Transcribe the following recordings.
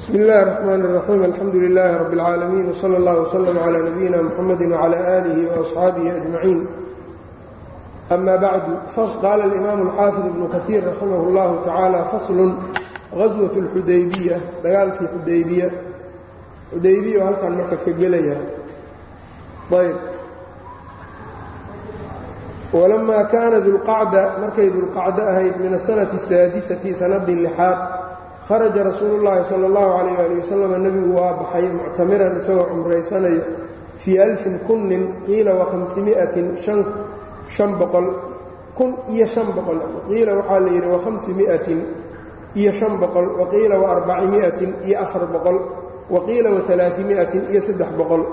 bsmi اllahi الرحmn الرaxيim alxamdu لilaahi rab اlcaalamiin wslى اllah wslm عlى nabiyina mxamadi wعlى آlihi وaصxaabihi أجmaciin ama bacdu qaala اlimam اlxaafid ibnu kahiir raximah اllahu tacaala faslun gaswaة اlxudaybiya dagaalkii xudaybiya xudaybiya oo halkan marka ka gelaya ayb walamaa kaana dulqacda markay dulqacdo ahayd min asanati الsaadisati sanadii lixaad kharaja rasuulu llaahi sala allahu calayh ali wasalam nebigu waa baxay muctamiran isagoo cumraysanayo fii alfin kunnin qiila wa hamsimiatin an boqol kun iyo shan boqol qiila waxaa la yidhi wa hamsimiatin iyo shan boqol wa qiila wa arbacimiatin iyo afar boqol wa qiila wa alaatimiatin iyo saddex boqol.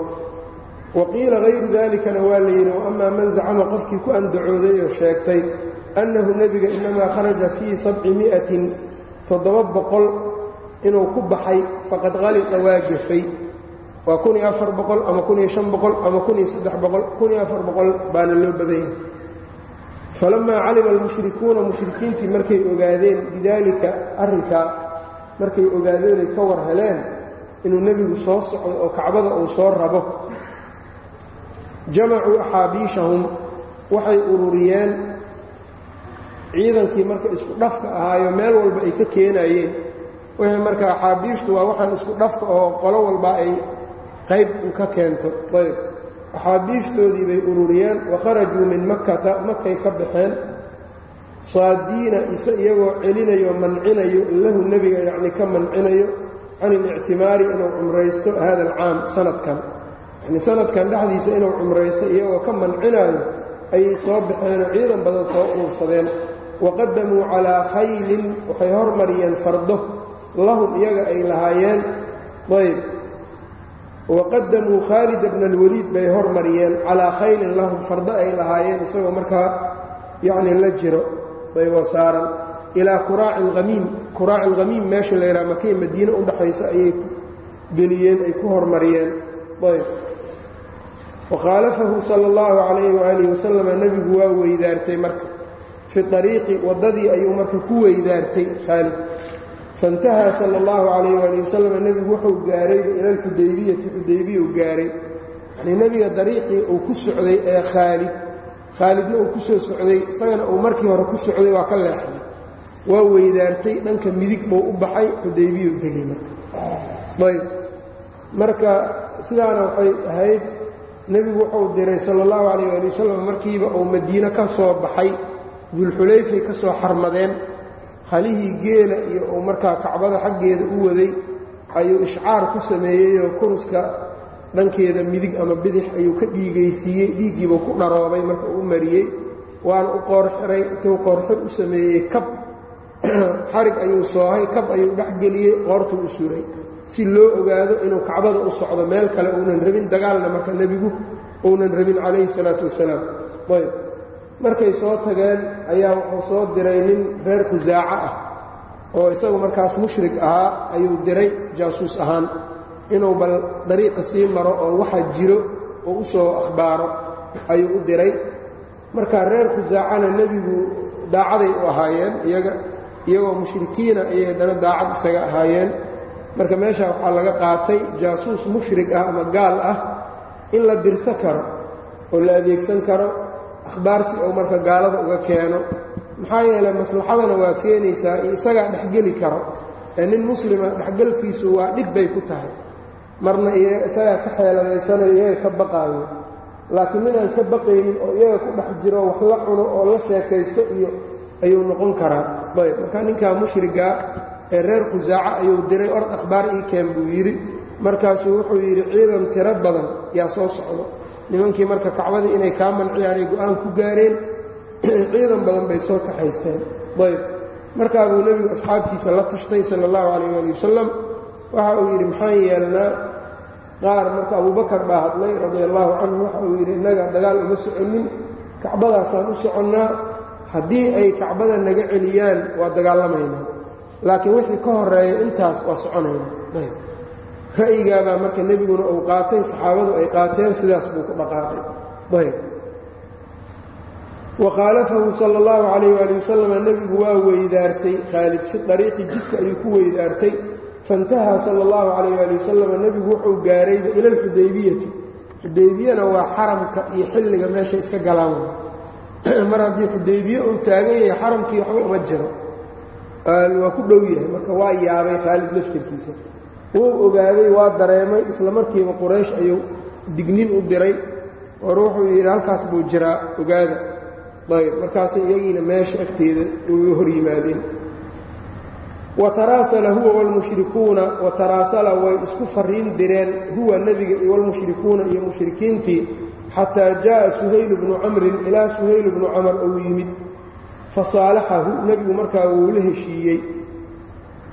Wa qiila hayru dalikana waa la yidhi wa amaa man zacama qofkii ku andacooday oo sheegtay annahu nebiga inamaa kharaja fii sabcimiatin toddoba boqol inuu ku baxay faqad qalita waa gafay waa kun iyo afar boqol ama kun iyo shan boqol ama kun iyo saddex boqol kun iyo afar boqol baana loo badanyay falamaa calima almushrikuuna mushrikiintii markay ogaadeen bidaalika arrinkaa markay ogaadeenay ka war heleen inuu nebigu soo socdo oo kacbada uu soo rabo. Jamacuu axaabiishahum waxay ururiyeen ciidankii marka isku dhafka ahaayo meel walba ay ka keenayeen. Wixii marka axaabiishtu waa waxaan isku dhafka oo qolo walba ay qayb ka keento. Ayb. Axaabiishtoodii bay ururiyeen wakharajuu min makkata makay ka baxeen. Saadiina ise iyagoo celinayo mancinayo lahu nebiga yacni ka mancinayo can ilictimaari inuu cumraysto hada alcaam sanadkan. Yacni sanadkan dhexdiisa inuu cumraysto iyagoo ka mancinayo ayay soo baxeenoo ciidan badan soo urursadeen waqadamuu calaa khaylin waxay hormariyeen fardo lahum iyaga ay lahaayeen. ayb waqadamuu khaalida bna alwaliid bay hormariyeen. calaa khaylin lahum fardo ay lahaayeen isagoo markaa yacni la jiro. ayboo saaran ilaa kuraaci alhamiim meesha la yidhaha makay madiine u dhaxaysa ayay geliyeen ay ku hormariyeen. ayb wakhaalafahu sala allahu calayhi waaalihi wasalam nebigu waa weydaartay marka fi ariiqi waddadii ayuu marka ku weydaartay khaalid faintahaa sala allahu calayh waali wasalam nebigu wuxuu gaarayba ila alxudaybiyati xudaybiya u gaaray. Yanii nebiga dariiqii uu ku socday ee khaalid khaalidna uu ku soo socday isagana uu markii hore ku socday waa ka leexday. Waa weydaartay dhanka midig buu u baxay xudaybiya u degay marka. Ayb. Marka sidaana waxay ahayd nebigu wuxuu diray sala allahu calayh waali wasalam markiiba uu madiine ka soo baxay dulxulayfay ka soo xarmadeen halihii geela iyo uu markaa kacbada xaggeeda u waday ayuu ishcaar ku sameeyeyoo kuruska dhankeeda midig ama bidix ayuu ka dhiigaysiiyey dhiiggiibuu ku dharoobay marka uu mariyey. Waana u qoorxiray intuu qoorxir u sameeyey kab xarig ayuu soohay kab ayuu dhexgeliyey qoortuu u suray. Si loo ogaado inuu kacbada u socdo meel kale uunan rabin dagaalna marka nebigu uunan rabin calayhi salaatu wasalaam. Ayb markay soo tageen ayaa wuxuu soo diray nin reer khusaaco ah oo isagu markaas mushrik ahaa ayuu diray jaasuus ahaan inuu bal dariiqa sii maro oo waxa jiro oo u soo akhbaaro ayuu u diray. Marka reer khusaacana nebigu daacaday u ahaayeen iyaga iyagoo mushrikiina ayay haddana daacad isaga ahaayeen. Marka meesha waxaa laga qaatay jaasuus mushrik ah ama gaal ah in la dirso karo oo la adeegsan karo akhbaarsi oo marka gaalada uga keeno maxaa yeelay maslaxadana waa keenaysaa isagaa dhexgeli karo. Ee nin muslima dhexgelkiisu waa dhib bay ku tahay. Marna isagaa ka xeeladaysanayo iyaga ka baqaayo. Laakiin ninaan ka baqaynin oo iyaga ku dhex jiro wax la cuno oo la sheekaysto iyo ayuu noqon karaa. Ayb marka ninkaa mushrigaa ee reer khusaaco ayuu diray ord akhbaar ii keen buu yidhi. Markaasuu wuxuu yidhi ciidan tiro badan yaa soo socdo nimankii marka kacbadii inay kaa manciyaanay go'aan ku gaareen ciidan badan bay soo kaxaysteen. Ayb. Markaa buu nebigu asxaabtiisa la tashtay sala allahu calayh waali wasalam waxa uu yidhi maxaan yeelnaa? Qaar marka abubakar baa hadlay radia allaahu canhu waxa uu yidhi innaga dagaal uma soconin kacbadaasaan u soconnaa haddii ay kacbada naga celiyaan waa dagaalamaynaa laakiin wixii ka horreeya intaas waa soconaynaa ra'yigaabaa marka nebiguna uu qaatay saxaabadu ay qaateen sidaas buu ku dhaqaaqay. Ayb wakhaalafahu sala allahu calayh waali wasalam nebigu waa weydaartay. Khaalid fi dariiqi jidka ayuu ku weydaartay. Faintahaa sala allahu calayh ali wasalam nebigu wuxuu gaarayba ila alxudaybiyati xudaybiyana waa xaramka iyo xilliga meesha iska galaan. Mar haddii xudaybiye uu taagan yahay xaramkii waxba uma jiro. Waa ku dhow yahay. Marka waa yaabay khaalid laftirkiisa wuu ogaaday waa dareemay isla markiiba quraysh ayuu dignin u diray war wuxuu yidhi halkaas buu jiraa ogaada. Ayb markaasay iyagiina meesha agteeda u hor yimaadeen. Wataraasala huwa wlmushrikuuna wataraasala way isku fariin direen huwa nebiga iyo wlmushrikuuna iyo mushrikiintii xataa jaءa suhayl bnu camrin ilaa suhayl bnu camar uu yimid. Fasaalaxahu nebigu markaa wuu la heshiiyey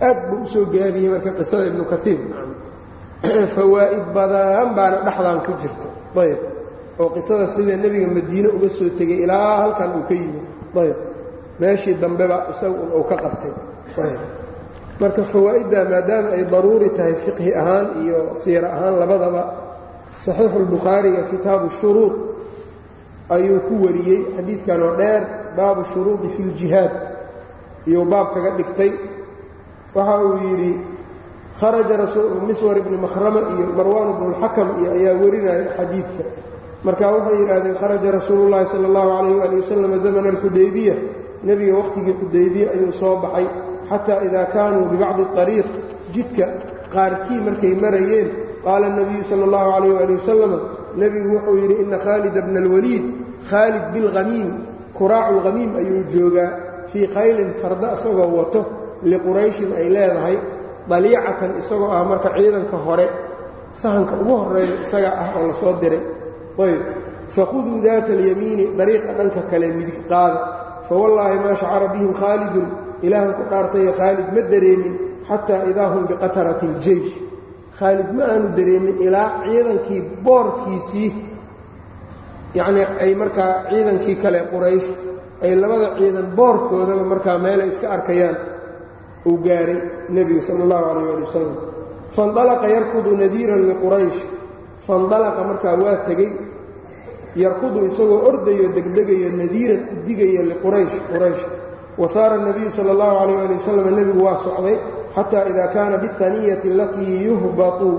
aad buu u soo gaabiyey marka qisada ibnu kaiir fawaa'id badan baana dhexdan ku jirta ayb oo qisada sida nebiga madiine uga soo tegay ilaa halkan uu ka yimid. Ayb meeshii dambeba isaga uu ka qabtay. Marka fawaa'idda maadaama ay daruuri tahay fiqhi ahaan iyo siira ahaan labadaba saxiixu lbukhaariga kitaabu shuruud ayuu ku wariyey xadiidkan oo dheer baabu shuruudi fi ljihaad iyuu baab kaga dhigtay waxa uu yidhi kharaja miswar ibni makhrama iyo marwaan ibnu اlxakam iyo ayaa warinaya xadiidka marka waxay yidhaahdeen kharaja rasuulu llahi sala اllahu calayh ali wasalam zamana alxudaybiya nebiga wakhtigii xudaybiya ayuu soo baxay xataa idaa kaanuu bibacdi اطariiq jidka qaarkii markay marayeen qaala اnabiyu sala اllahu calayh ali wasalam nebigu wuxuu yidhi ina khaalida bna اlwaliid khaalid bilhamiim kuraacu hamiim ayuu joogaa fii khaylin farda isagoo wato liqurayshin ay leedahay daliicatan isagoo ah marka ciidanka hore sahanka ugu horreeya isaga ah oo la soo diray. Ayb fakhuduu daata alyamiini dariiqa dhanka kale midig qaada fawallaahi maa shacara bihim khaalidun ilaahan ku dhaartayo khaalid ma dareemin xataa idaa hum biqatarati اljeysh khaalid ma aanu dareemin ilaa ciidankii boorkiisii yacnii ay markaa ciidankii kale quraysh ay labada ciidan boorkoodaba markaa meelay iska arkayaan uu gaaray nebiga sala allahu calayh ali wasalam faindalaqa yarkudu nadiiran liquraysh faindalaqa markaa waa tegey. Yarkudu isagoo ordayo degdegayo nadiiran u digayo liquraysh quraysh. Wa saara nebiyu sala allahu calayh ali wasalam nebigu waa socday. Xataa idaa kaana biاhaniyati alatii yuhbatu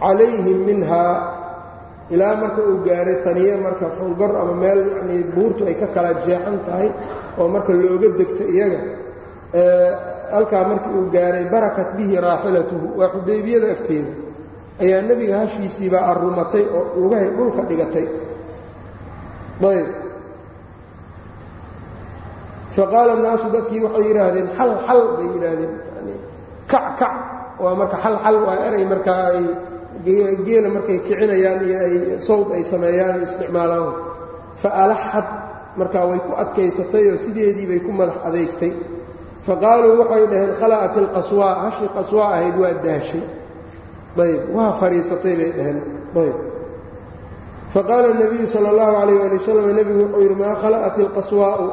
calayhim minhaa ilaa marka uu gaaray aniye marka fangor ama meel yanii buurtu ay ka kala jeexan tahay oo marka looga degto iyaga halkaa markii uu gaaray barakat bihi raaxilatuhu waa xudaybiyada agteeda. Ayaa nebiga hashiisiibaa arrumatay oo lugahay dhulka dhigatay. Ayb. Faqaala annaasu dadkii waxay yidhaahdeen xal xal bay yidhaahdeen. Kac kac. Waa marka xal xal waa eray markaa ay geela markay kicinayaan iyo ay sawd ay sameeyaan isticmaalaan. Fa alaxad markaa way ku adkaysatay oo sideedii bay ku madax adeegtay fa qaaluu waxay dhaheen khala'at ilqaswaa hashii qaswaa ahayd waa daashay ayb waa fadhiisatay bay dhaheen ayb fa qaala nebiyu sala allahu calayh ali wasalam nebigu wuxuu yidhi maa khala'at ilqaswaa'u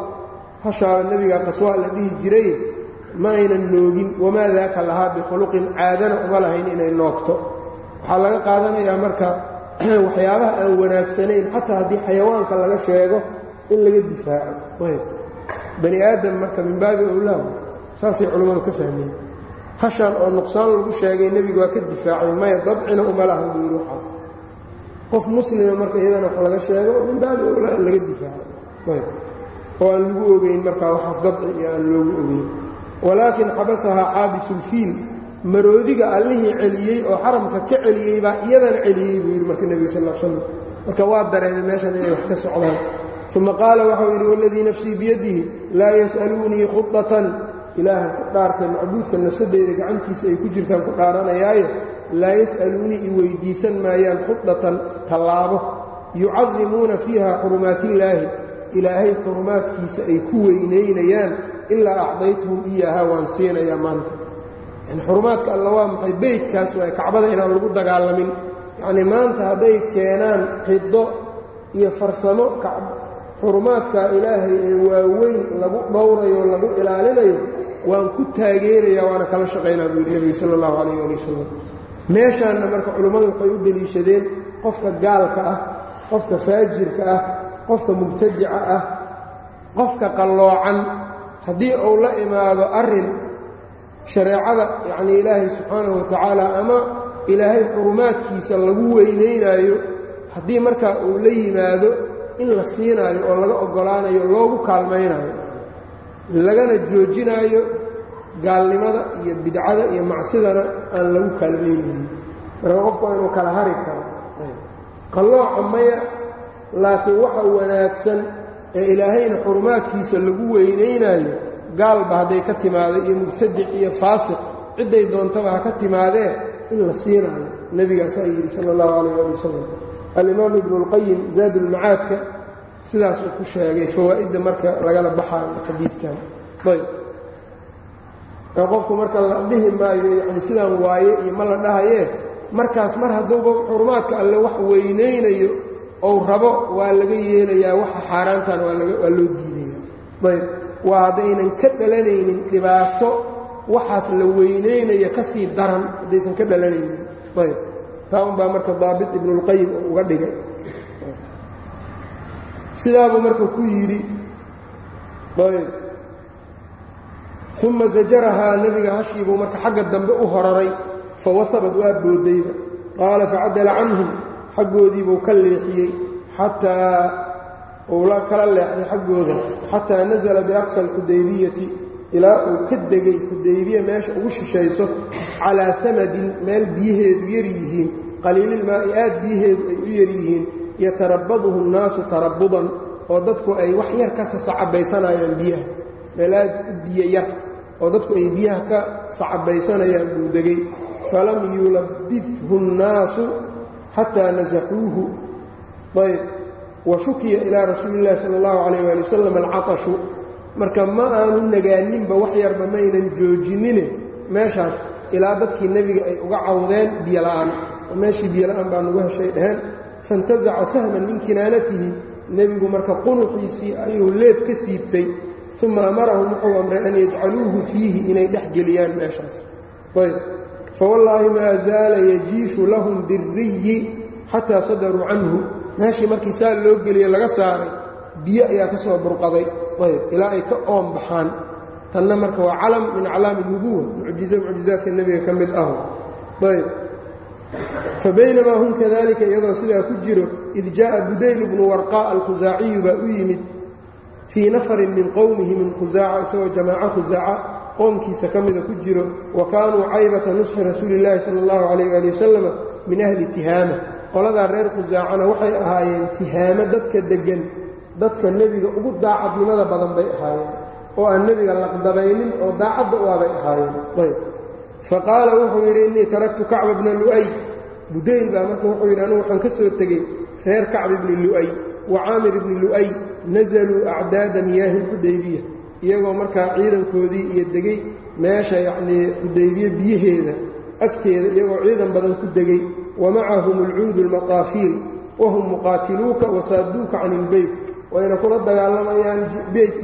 hashaaba nebiga qaswaa la dhihi jiray ma aynan noogin wamaa daaka lahaa bikhuluqin caadana uma lahayn inay noogto waxaa laga qaadanayaa marka waxyaabaha aan wanaagsanayn xataa haddii xayawaanka laga sheego in laga difaaco ayb bani aadam marka min baabi owlaa saasay culimmadu ka fahmeen. Hashaan oo nuqsaan lagu sheegay nebigu waa ka difaacay maya dabcina uma lahan buu yidhi waxaas. Qof muslima marka iyadana wax laga sheego min in laga difaaco. Oo aan lagu ogeyn markaa waxaas dabci iyo aan loogu ogeyn. Walaakin xabasahaa xaabisulfiil maroodiga allihii celiyey oo xaramka ka celiyey baa iyadana celiyey buu yidhi marka nebiga sal slam marka waa dareemay meeshan inay wax ka socdaan. Uma qaala waxau yidhi waladii nafsii biyadihi laa yas'aluunii khudatan ilaahan ku dhaartay macbuudka nafsadeyda gacantiisa ay ku jirtaan ku dhaaranayaaye laa yas'aluunii i weyddiisan maayaan khudatan tallaabo. Yucadimuuna fiiha xurumaatillaahi ilaahay xurumaadkiisa ay ku weynaynayaan. Ilaa acdaytuhum iyaahaa waan siinayaa maanta. Xurumaadka alla waa maxay? Beydkaas waay kacbada inaan lagu dagaalamin. Yacnii maanta hadday keenaan qido iyo farsamo xurumaadka ilaahay ee waaweyn lagu dhowrayo lagu ilaalinayo waan ku taageerayaa waana kala shaqaynaa buu yidhi nebiga sala allahu calayh ali wasalam meeshaanna marka culimmadu waxay u deliishadeen qofka gaalka ah qofka faajirka ah qofka mubtadica ah qofka qalloocan. Haddii uu la imaado arrin shareecada yacnii ilaahay subxaanahu wa tacaala ama ilaahay xurumaadkiisa lagu weynaynaayo haddii markaa uu la yimaado in la siinaayo oo laga oggolaanayo loogu kaalmaynayo lagana joojinaayo gaalnimada iyo bidcada iyo macsidana aan lagu kaalmaynaynin marka qofku waa inuu kala hari karo qallooca maya laakiin waxa wanaagsan ee ilaahayna xurumaadkiisa lagu weynaynaayo gaalba hadday ka timaado iyo mubtadic iyo faasiq cidday doontaba ha ka timaadee in la siinaayo nebigaasaa yidhi sala allahu calayh ali wasalam alimaam ibnu اlqayim zaad ulmacaadka sidaas uu ku sheegay fawaa'idda marka lagala baxaayo xadiidkan. Ayb qofku marka la dhihi maayo yani sidaan waaye iyo ma la dhahayee markaas mar hadduuba xurumaadka alle wax weynaynayo ou rabo waa laga yeelayaa waxa xaaraantan waa loo diidaya ayb waa haddaynan ka dhalanaynin dhibaato waxaas la weynaynaya ka sii daran haddaysan ka dhalanaynin. Ayb taa unbaa marka daabit ibnulqayim uu uga dhigay. Sidaabuu marka ku yidhi ayb. Uma zajarahaa nebiga hashiibuu marka xagga dambe u horaray fawasabad waa boodayba. Qaala facadala canhum xaggoodiibuu ka leexiyey xataa uu la kala leexday xaggooda xataa nasala biaqsa alxudaybiyati ilaa uu ka degay xudaybiya meesha ugu shishayso calaa amadin meel biyaheedu yar yihiin qaliililmaa'i aad biyaheedu ay u yar yihiin yatarabaduhu nnaasu tarabudan oo dadku ay wax yar ka sasacabaysanayaan biyaha. Meel aad u biyo yar oo dadku ay biyaha ka sacabaysanayaan buu degay. Falam yulabidhu nnaasu xataa nasaxuuhu ayb. Wa shukiya ilaa rasuuli illahi sala allahu calayh waali wasalam alcatashu marka ma aanu nagaaninba wax yarba maynan joojinine meeshaas ilaa dadkii nebiga ay uga cawdeen biyola'aan oo meeshii biyola'aan baa nagu heshay dheheen faintasaca sahman min kinaanatihi. Nebigu marka qunuxiisii ayuu leeb ka siibtay uma amarahum wuxuu amray an yajcaluuhu fiihi inay dhex geliyaan meeshaas. Ayb. Fawallaahi maa zaala yajiishu lahum biriyi xataa sadaruu canhu. Meeshii markii saa loo geliye laga saaray biyo ayaa ka soo burqaday. Ayb. Ilaa ay ka oom baxaan. Tanna marka waa calam min aclaami nubuwa mucjizo mucjizaadka nebiga ka mid ahu. Ayb fabaynamaa hum kadalika iyadoo sidaa ku jiro id jaa'a budayl bnu warqaa alkhusaaciyu baa u yimid fii nafarin min qowmihi min khusaaca isagoo jamaaco khusaaca qoomkiisa ka mida ku jiro wa kaanuu caybata nusxi rasuuli illaahi sala allahu calayh ali wasalama min ahli tihaama. Qoladaa reer khusaacana waxay ahaayeen tihaamo dadka deggan dadka nebiga ugu daacadnimada badan bay ahaayeen oo aan nebiga laqdabaynin oo daacadda u abay ahaayeen. Ayb. Fa qaala wuxuu yidhi innii taraktu kacba bna lu'ay budayl baa marka wuxuu yidhi anugu waxaan ka soo tegey reer kacbi bni lu'ay wa caamir ibni lu'ay nasaluu acdaada miyaahi lxudaybiya iyagoo markaa ciidankoodii iyo degey meesha yacnii xudaybiye biyaheeda agteeda iyagoo ciidan badan ku degey wa macahum alcuudu almaqaafiil wahum muqaatiluuka wasaaduuka can ilbeyt wayna kula dagaalamayaan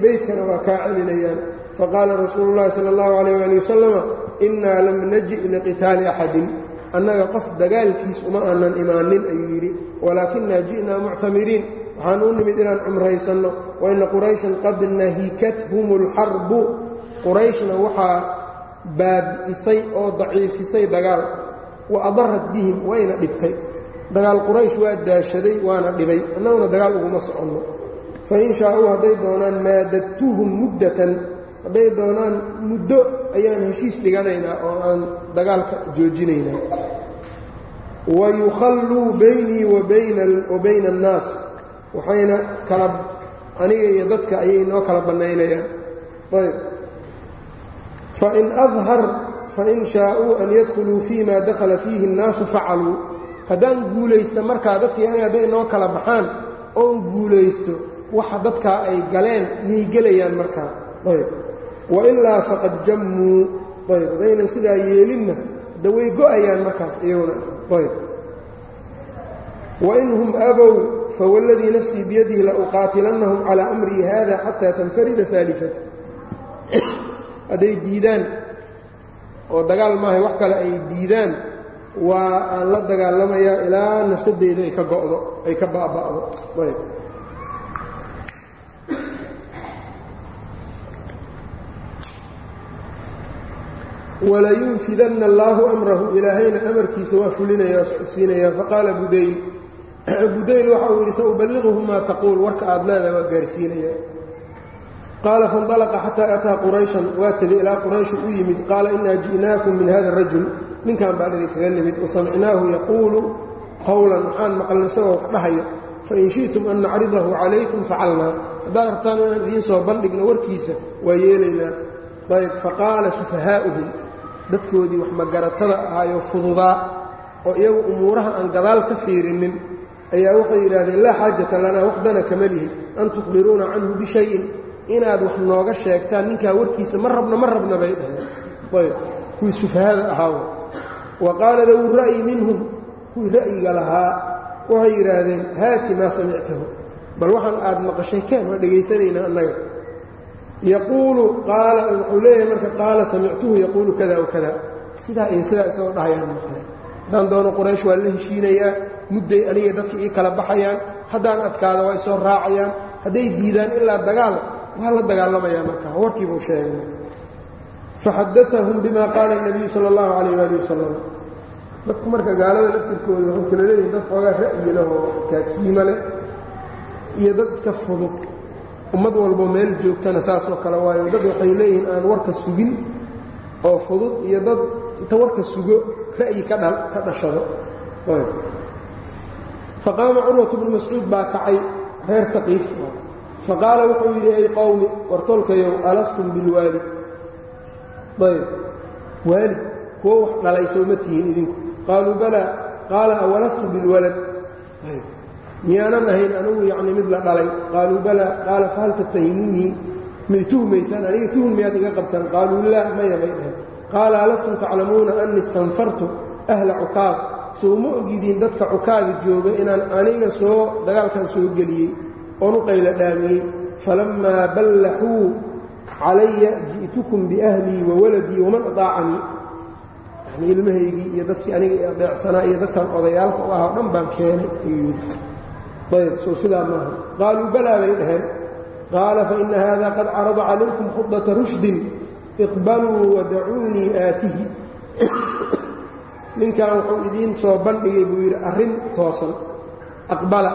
beytkana waa kaa celinayaan. Faqaala rasuulu llahi sala allahu calayh waali wasalama innaa lam naji' liqitaali axadin annaga qof dagaalkiis uma aanan imaanin ayuu yidhi. Walaakinaa ji'naa muctamiriin. Waxaan u nimid inaan cumraysanno. Waina qurayshan qad nahikathum alxarbu qurayshna waxaa baabi'isay oo daciifisay dagaal. Wa adarat bihim wayna dhibtay. Dagaal quraysh waa daashaday waana dhibay. Annaguna dagaal uguma soconno. Fain shaa'uu hadday doonaan maadadtuhum muddatan. Hadday doonaan muddo ayaan heshiis dhiganaynaa oo aan dagaalka joojinaynaa wayukhalluu baynii wa bayna annaas. Waxayna kala aniga iyo dadka ayay noo kala bannaynayaan. Ayb fain adhar fain shaa'uu an yadkhuluu fii ma dakhala fiihi اnnaasu facaluu haddaan guulaysta markaa dadkii aniga hadday noo kala baxaan oon guulaysto waxa dadkaa ay galeen yay gelayaan markaa. Ayb wailaa faqad jammuu ayb haddaynan sidaa yeelinna da way go'ayaan markaas iyaguna ayb. Wain hum abow fawاladii nafsii biyadihi lauqaatilannahum calىa amrii hada xataa tanfarida saalifati hadday diidaan oo dagaal maahay wax kale ay diidaan waa aan la dagaalamayaa ilaa nafsadeyda ay ka go'do ay ka baaba'do ayb walayunfidanna allaahu amrahu ilaahayna amarkiisa waa fulinaya socodsiinaya. Faqaala budayl budayl waxa uu yidhi sauballiquhu maa taquul warka aad leedahay waa gaarsiinaya. Qaala faاnطalaqa xataa ataa qurayshan waa tegay ilaa qurayshu u yimid. Qaala inaa ji'naakum min hada rajul. Ninkan baan idinkaga nimid wasamicnaahu yaquulu qowlan waxaan maqalna isagoo wax dhahaya. Fain shi'tum an nacridahu calaykum facalnaa. Haddaad rabtaan inaan idiin soo bandhigno warkiisa waa yeelaynaa. Ayb faqaala sufahaa'uhum dadkoodii wax magaratada ahaayoo fududaa oo iyagu umuuraha aan gadaal ka fiirinin ayaa waxay yidhaahdeen laa xaajata lanaa waxdana kama lihi. An tukhbiruuna canhu bishayin. Inaad wax nooga sheegtaan ninkaa warkiisa ma rabna ma rabna bay dhaheen. Ayb kuwii sufahada ahaawa wa qaala dawu ra'yi minhum kuwii ra'yiga lahaa waxay yidhaahdeen haati maa samictahu. Bal waxaan aad maqashay keen waa dhegaysanaynaa annaga yaquulu qaala wuxuu leeyahay marka qaala samictuhu yaquulu kada kada sidaa iyo sidaa isagoo dhahayaan maqlay haddaan doono quraysh waa la heshiinayaa mudday aniga dadka ii kala baxayaan haddaan adkaado waa isoo raacayaan hadday diidaan ilaa dagaal waa la dagaalamayaa markaa warkiibuu sheegay faxadaahum bima qaala اnabiyu sala اllahu calayh waali wasalam dadku marka gaalada laftirkooda waxuu kala leeyihiin dad xoogaa ra'yi leh oo taagsiimo leh iyo dad iska fudud ummad walbo meel joogtana saasoo kale waayo. Dad waxay leeyihiin aan warka sugin oo fudud iyo dad inta warka sugo ra'yi ka dhashado. Faqaama curwat bnu mascuud baa kacay reer taqiif faqaala wuxuu yidhi ay qowmi wartolkayow alastum bilwaali ayb. Waali kuwo wax dhalay sooma tihiin idinku. Qaaluu balaa qaala awalastu bilwalad miyaanan ahayn anugu yacni mid la dhalay? Qaaluu balaa qaala fahal tattahimuunii may tuhmaysaan aniga tuhun miyaad iga qabtaan? Qaaluu laa maya bay dhaheen. Qaala alastum taclamuuna annii istanfartu ahla cukaad? Soo ma ogidiin dadka cukaada jooga inaan aniga soo dagaalkan soo geliyey oon u qayla dhaamiyey? Falammaa ballaxuu calaya ji'tukum biahlii wa waladii waman adaacanii? Yani ilmahaygii iyo dadkii aniga adeecsanaa iyo dadkan odayaalka u ah oo dhan baan keenay. ayuu yidhi ayb so sidaa maaha qaaluu balaa bay dhaheen. Qaala faina haada qad carada calaykum khudata rushdin iqbaluu wadacuunii aatihi. Ninkan wuxuu idiin soo bandhigay buu yidhi arrin toosan aqbala.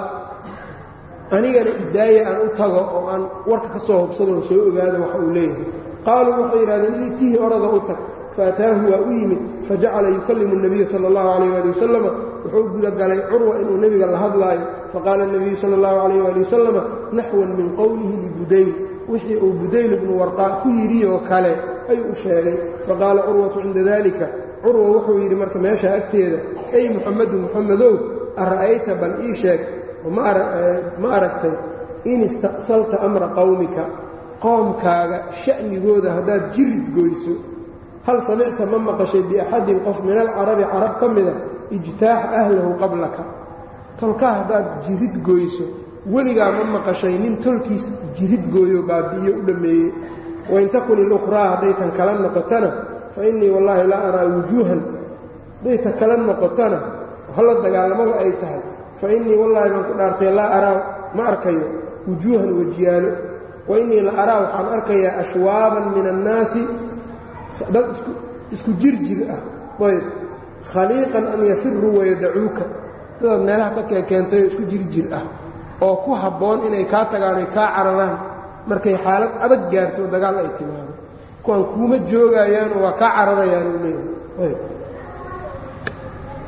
Anigana idaaya aan u tago oo aan warka ka soo hubsadoon soo ogaada waxa uu leeyahay. Qaaluu waxay yidhahdeen iitihi orada u tag. Faataahu waa u yimid fajacala yukallimu nabiya sala اllahu calayh ali wasalama wuxuu gudagalay curwa inuu nebiga la hadlaayo faqaala nabiyu sal اllahu calayh wali wasalama naxwan min qowlihi libudayl wixii uu budayl ibnu warqaa ku yidhi oo kale ayuu u sheegay. Faqaala curwatu cinda dalika curwa wuxuu yidhi marka meesha agteeda ay muxamedu muxamedow ara'ayta bal ii sheeg eh, ma aragtay in istaqsalta amra qowmika qoomkaaga sha'nigooda haddaad jirid goyso. Hal samicta ma maqashay biaxadin qof min alcarabi carab ka mida ah, ijtaax ahlahu qablaka tolkaa haddaad jirid goyso weligaa ma maqashay nin tolkiis jirid gooyo baabi'iyo u dhammeeyey. Wain takun ilukhraa hadday tan kala noqotana fa innii wallaahi laa araa wujuuhan. Hadday ta kala noqotana hala dagaalamada ay tahay. Fa innii wallaahi baan ku dhaartay laa araa ma arkayo wujuuhan wejiyaalo wa innii la araa waxaan arkayaa ashwaaban min annaasi dad isku jirjir ah. Ayb khaliiqan an yafiruu wayadacuuka dadaad meelaha ka keekeentayoo isku jirjir ah oo ku habboon inay kaa tagaanay kaa cararaan markay xaalad adag gaarto dagaal ay timaado. Kuwaan kuuma joogayaanoo waa kaa cararayaanuu leeyahay.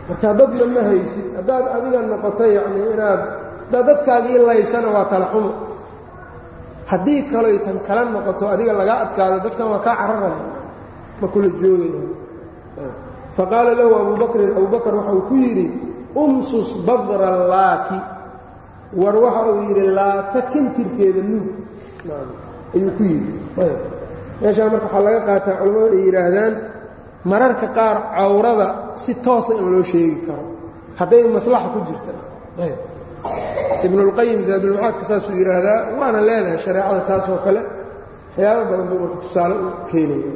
Marka dadna ma haysid haddaad adiga noqoto yacnii inaad haddaad dadkaagii laysana waa talaxumo haddii kaloy tan kala noqoto adiga lagaa adkaado dadkan waa kaa cararaya. Ma kula joogaya faqaala lahu abu bakrin abu bakr waxa uu ku yidhi umsus badra laati. War waxa uu yidhi laata kintirkeeda nuug. Ayuu ku yidhi. Meeshaa marka waxaa laga qaataa culimmadu ay yidhaahdaan mararka qaar cawrada si toosa in loo sheegi karo. Hadday maslaxa ku jirta ibnulqayim zaadulmacaadka saasuu yidhaahdaa waana leedahay shareecada taasoo kale. Waxyaabo badan buu marka tusaale u keenaya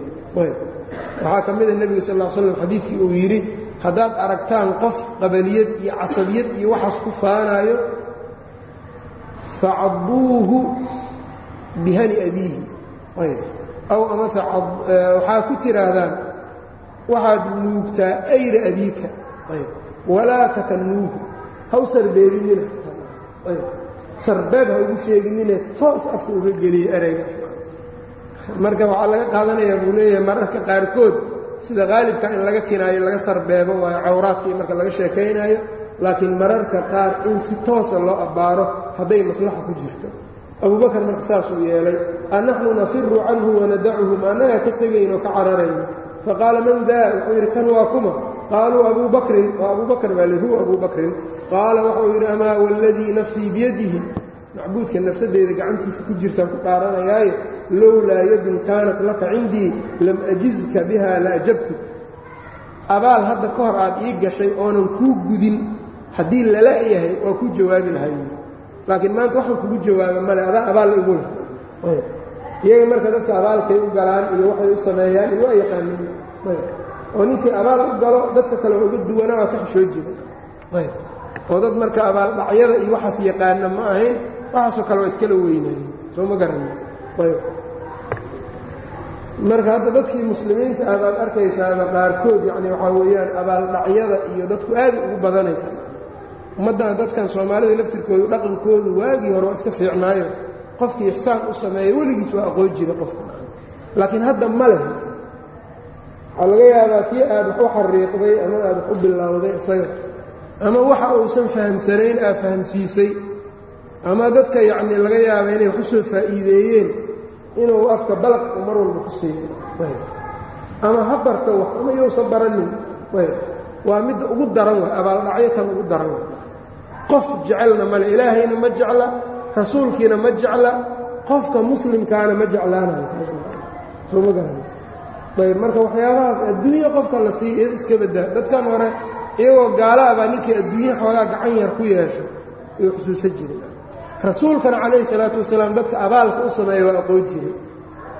waxaa ka mida nebiga sal l slam xadiidkii uu yidhi haddaad aragtaan qof qabaliyad iyo casabiyad iyo waxaas ku faanaayo facadduuhu bihani abiihi. Aw amase waxaa ku tidhaahdaan waxaad nuugtaa ayra abiika. Walaa takanuuhu haw sarbeebinina sarbeeb ha ugu sheeginine toos afka uga geliya ereygaas. Marka waxaa laga qaadanayaa buu leeyahay mararka qaarkood sida qaalibka in laga kinaayo laga sarbeebo waayo cawraadkii marka laga sheekaynaayo laakiin mararka qaar in si toosa loo abbaaro hadday maslaxa ku jirto. Abubakar marka saasuu yeelay anaxnu nafiru canhu wanadacuhu ma annagaa ka tegayno ka cararayno. Faqaala man daa wuxuu yidhi kan waa kuma. Qaaluu abuu bakrin. Waa abuu bakr baa li huwa abuu bakrin. Qaala wuxuu yidhi amaa waladii nafsii biyadihi? Macbuudka nafsadeyda gacantiisa ku jirtaan ku dhaaranayaaye lowlaa yadun kaanat laka cindii lam ajizka biha la ajabtuk abaal hadda ka hor aad ii gashay oonan kuu gudin haddii lala yahay waa kuu jawaabi lahay laakiin maanta waxaan kugu jawaaba male adaa abaal igu leh iyaga marka dadka abaalkay u galaan iyo waxay u sameeyaan iyo waa yaqaaneen oo ninkii abaal u galo dadka kale uga duwana waa ka xishoo jira oo dad marka abaal dhacyada iyo waxaas yaqaana ma ahayn waxaasoo kale waa iskala weynaayeen soo ma garanin marka hadda dadkii muslimiinta ah baad arkaysaaba qaarkood yacni waxaa weeyaan abaaldhacyada iyo dadku aaday ugu badanaysaa. Ummaddan dadkan soomaalida laftirkoodu dhaqankoodu waagii hore waa iska fiicnaayo. Qofkii ixsaan u sameeya weligiis waa aqoon jira qofka. Laakiin hadda ma leh. Waxaa laga yaabaa kii aad wax u xariiqday ama aad wax u bilowday isaga. Ama waxa uusan fahamsanayn aad fahamsiisay. Ama dadka yacni laga yaaba inay wax u soo faa'iideeyeen inuu afka balaq u mar walba ku siiyo ama ha barto wax ama yousa baranin. Waa midda ugu daran waay abaaldhacyo tan ugu daran way. Qof jecelna male ilaahayna ma jecla rasuulkiina ma jecla qofka muslimkaana ma jeclaanayo soo ma garan. Ayb marka waxyaabahaas adduunye qofka la siiyo iyad iska badaa dadkan hore iyagoo gaalaha baa ninkii adduunye xoogaa gacan yar ku yeesho ayuu xusuusan jiray rasuulkana calayhi salaatu wasalaam dadka abaalka u sameeya waa aqoon jiray.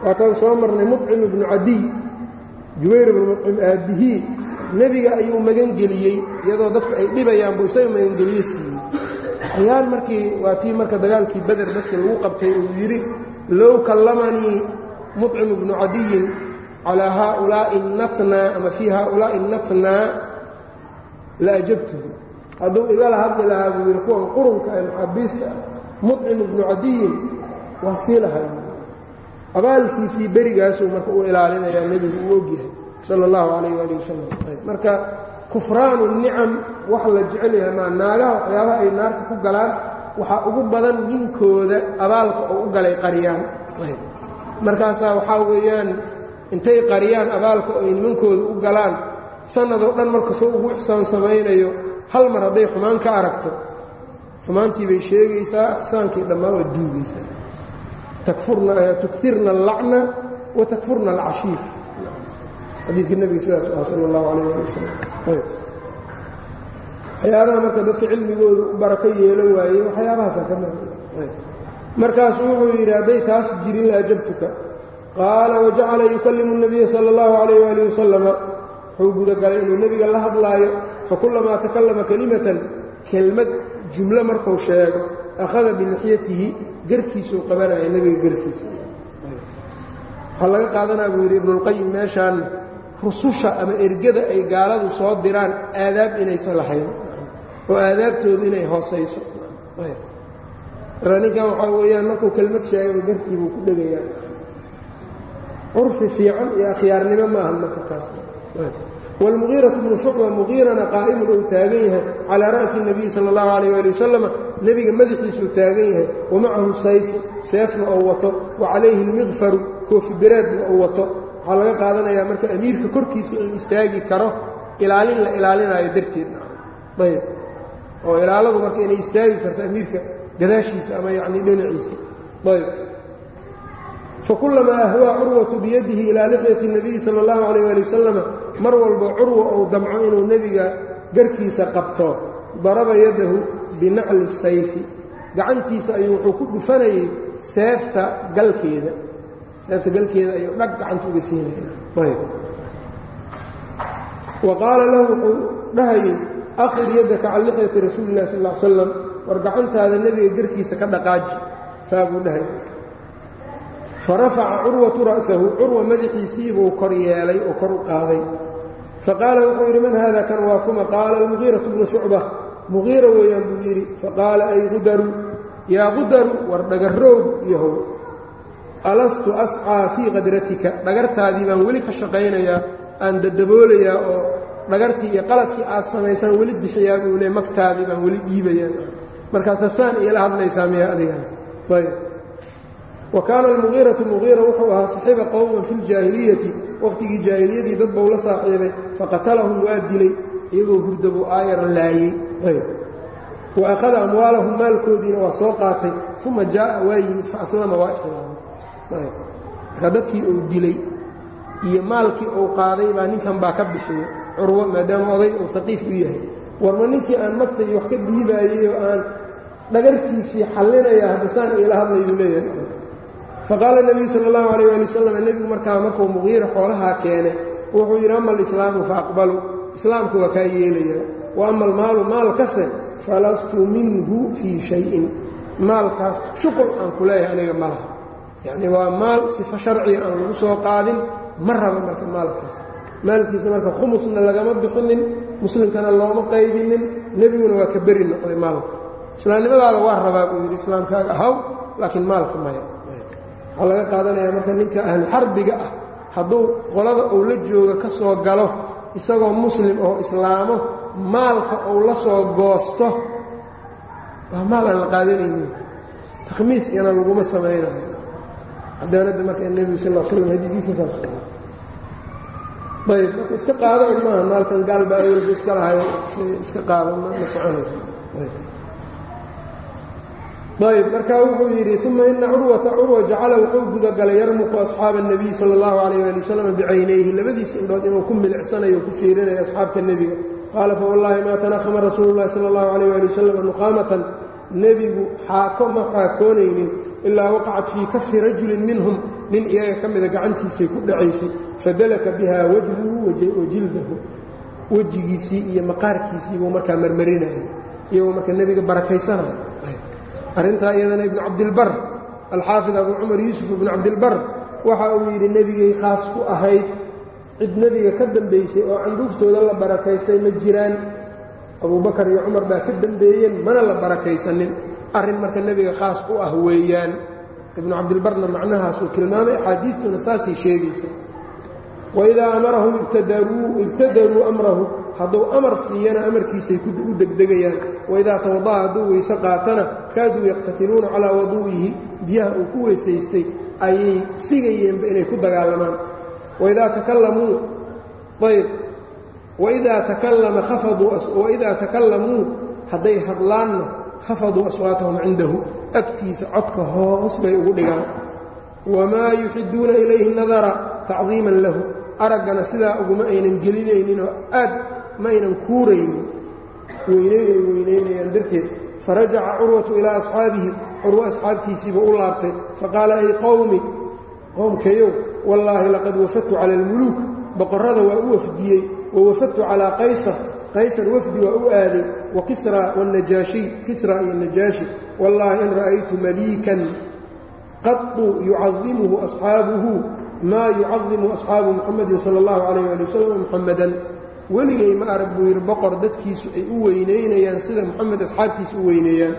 Waataan soo marnay mucim ibnu cadiy jubayr ibnu mucim aabihii nebiga ayuu magangeliyey iyadoo dadku ay dhibayaan buu isaga magangeliye siiyey. Ayaan markii waa tii marka dagaalkii beder dadkii lagu qabtay uu yidhi low kallamanii mucim ibnu cadiyin calaa haaulaa'i natnaa ama fii haaulaa'i natnaa la ajabtuhu. Hadduu igala hadli lahaa buu yidhi kuwan qurunka ee maxaabiista ah mucim ibnu cadiyin waa sii lahay abaalkiisii berigaasuu marka u ilaalinayaa nebigu uu ogyahay sala allahu calayh waali wasalam marka kufraanu nicam wax la jecel yahay maa naagaha waxyaabaha ay naarta ku galaan waxaa ugu badan ninkooda abaalka oo u galay qariyaan. Markaasaa waxaa weeyaan intay qariyaan abaalka oo ay nimankooda u galaan sannadoo dhan markasoo ugu ixsaan samaynayo hal mar hadday xumaan ka aragto xumaantii bay sheegaysaa ixsaankii dhammaan waa duugaysaa tukirna allacna wa takfurna alcashiir xadiidka nebiga sidaas ah sala allahu calayh ali wasalam waxyaabaha marka dadka cilmigooda u barako yeelo waaye waxyaabahaasaa ka mid markaasuu wuxuu yidhi hadday taas jirin la ajabtuka qaala wajacala yukallimu الnabiya sala اllahu calayh waalih wasalama wuxuu gudagalay inuu nebiga la hadlaayo fakulamaa takallama kelimatan kelmad jumlo markuu sheego akhada bilixyatihi garkiisuu qabanaya nebiga garkiisa. Waxaa laga qaadanaa buu yidhi ibnuulqayim meeshaan rususha ama ergada ay gaaladu soo diraan aadaab inaysan lahayn oo aadaabtoodu inay hoosayso. Ninkan waxaa weeyaan markuu kelmad sheegaba garkiibuu ku dhegayaa curfi fiican iyo akhyaarnimo ma ahan marka taas wlmuqiirau bnu shucba muqiirana qaa'imun uu taagan yahay calaa ra'si nabiyi sala allahu alayh ali wasalam nebiga madaxiisuu taagan yahay wa macahu sayfu seefna ou wato wa calayhi almiqfaru koofibiraadna ou wato waxaa laga qaadanayaa marka amiirka korkiisa in istaagi karo ilaalin la ilaalinayo darteed ayb oo ilaaladu marka inay istaagi karto amiirka gadaashiisa ama yacni dhinaciisa ayb fakulamaa ahwaa curwatu biyadihi ilaa lixyati nabiyi sal اllahu calayh ali wasalam mar walba curwa uu damco inuu nebiga garkiisa qabto daraba yadahu binacli sayfi gacantiisa ayuu wuxuu ku dhufanayay seefta galkeeda seefta galkeeda ayuu dhag gacanta uga siinaynaayb qaala lahu wuxuu dhahayay akhir yadaka can lixyati rasuuli lah sal l slam war gacantaada nebiga garkiisa ka dhaqaaji saabuu dhahayay farafaca curwatu ra'sahu curwa madaxiisiibuu kor yeelay oo kor u qaaday. Faqaala wuxuu yidhi man hada kan waa kuma? Qaala almugiiratu bnu shucba. Muqiira weeyaan buu yidhi. Faqaala ay qudaru yaa qudaru war dhagarroog yahow. Alastu ascaa fii qadratika dhagartaadii baan weli ka shaqaynayaa aan dadaboolayaa oo dhagartii iyo qaladkii aad samaysaan weli bixiyaa buu le magtaadii baan weli dhiibayaa. Markaasaad saan iila hadlaysaa miya adigana? Ayb wa kaana almugiiratu mugiira wuxuu ahaa saxiiba qowman fi ljaahiliyati waqhtigii jaahiliyadii dad bou la saaxiibay faqatalahum waa dilay iyagoo hurdabuu aayar laayey wa akhada amwaalahum maalkoodiina waa soo qaatay. Uma jaa'a waa yimid fa aslama waa islaamay marka dadkii uu dilay iyo maalkii uu qaaday baa ninkan baa ka bixiyo curwo maadaama oday uu haqiif u yahay. Warma ninkii aan magta iyo wax ka diibaayey oo aan dhagartiisii xallinaya haddasaan iila hadlayuu leeyahay faqaala nebiyu sala allahu calayh waali wasalam nebigu markaa markuu muqiira xoolahaa keenay wuxuu yidhi ama alislaamu fa aqbalu. Islaamku waa kaa yeelayaa wa ama almaalu maalkase falastu minhu fii shayin. Maalkaas shuqul aan ku leeyahay aniga ma laha. Yacni waa maal sifo sharciga aan lagu soo qaadin ma raba marka maalkaas. Maalkiisa marka khumusna lagama bixinin muslimkana looma qaybinin nebiguna waa ka beri noqday maalka. Islaamnimadaada waa rabaa buu yidhi islaamkaaga ahaw laakiin maalka maya waxaa laga qaadanayaa marka ninka ahlu xarbiga ah hadduu qolada uu la jooga ka soo galo isagoo muslim oo islaamo maalka uu la soo goosto waa maal aan la qaadanaynin. Takhmiis laguma samaynayo. Cadaaladda marka nebigu sal slam hadigiisa saas ayb marka iska qaado maaha maalkan gaal baa awalba iska lahayo iska qaado ma soconayso ayb marka wuxuu yidhi uma ina curwata curwa jacala wuxuu gudagalay yarmuqu asxaaba الnabiy salى اllahu alayh ali wasalam bicaynayhi labadiisa indhood inuu ku milicsanayo o ku fiirinayo asxaabta nebiga qaala fawallahi ma tanahama rasuulu اllahi salى اllahu alayh ali wasalam nuqaamatan nebigu xaako ma xaakoonaynin ilaa waqacat fii kafi rajulin minhum nin iyaga ka mida gacantiisay ku dhacaysay fadalaka biha wajhahu wajildahu wejigiisii iyo maqaarkiisii buu markaa marmarinayay iyagoo marka nebiga barakaysanaya arrintaa iyadana ibnu cabdilbar alxaafid abu cumar yuusuf ibnu cabdilbar waxa uu yidhi nebigay khaas ku ahayd cid nebiga ka dambaysay oo candhuuftooda la barakaystay ma jiraan. Abubakar iyo cumar baa ka dambeeyeen mana la barakaysanin. Arrin marka nebiga khaas u ah weeyaan. Ibnu cabdilbarna macnahaasuu tilmaamay axaadiidtuna saasay sheegaysa. Waidaa amarahum ibtadaruu amrahu hadduu amar siiyana amarkiisay u degdegayaan. Waidaa tawada'a hadduu weyse qaatana kaaduu yaqtatiluuna calaa waduu'ihi biyaha uu ku weysaystay ayay sigayeenba inay ku dagaalamaan waidaa takalamuu ayb waidaa takallama khafaduu waidaa takallamuu hadday hadlaanna khafaduu aswaatahum cindahu agtiisa codka hoos bay ugu dhigaan. Wamaa yuxiduuna ilayhi nadara tacdiiman lahu araggana sidaa uguma aynan gelinayninoo aad ma aynan kuuraynin weynaynay weynaynayaan darteed farajaca curwatu ilaa asxaabihi curwo asxaabtiisiibuu u laabtay. Faqaala ay qowmi qowmkayow wallaahi laqad wafadtu cala almuluuk boqorrada waa u wafdiyey wa wafadtu calaa qaysar qaysar wafdi waa u aaday wa kisra wاnajaashiy kisra iyo najaashi wallaahi in ra'aytu maliikan qadu yucadimuhu asxaabuhu maa yucadimu asxaabu muxamadin sala اllahu calayh ali wasalam muxamadan weligay ma arag buu yidhi boqor dadkiisu ay u weynaynayaan sida moxamed asxaabtiisa u weyneeyaan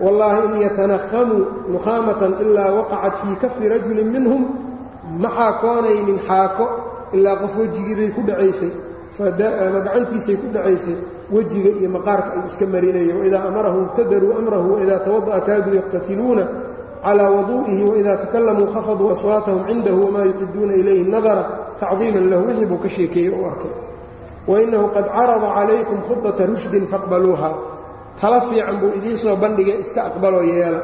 wallaahi in yatanakhamuu nukhaamatan ilaa waqacat fii kafi rajulin minhum ma xaakoonaynin xaako ilaa qof wejigiibay ku dhacaysay ama gacantiisay ku dhacaysay wejiga iyo maqaarka ayuu iska marinaya waidaa amarahum ibtadaruu amrahu waidaa tawada'a kaaduu yaqtatiluuna calى waduu'ihi waidaa takalamuu khafaduu aswaatahum cindahu wamaa yuxiduuna ilayhi nadara tacdiiman lahu wixii buu ka sheekeeyey u arkay wainahu qad carada calaykum khudata rushdin faqbaluuha tala fiican buu idiin soo bandhigay iska aqbaloo yeela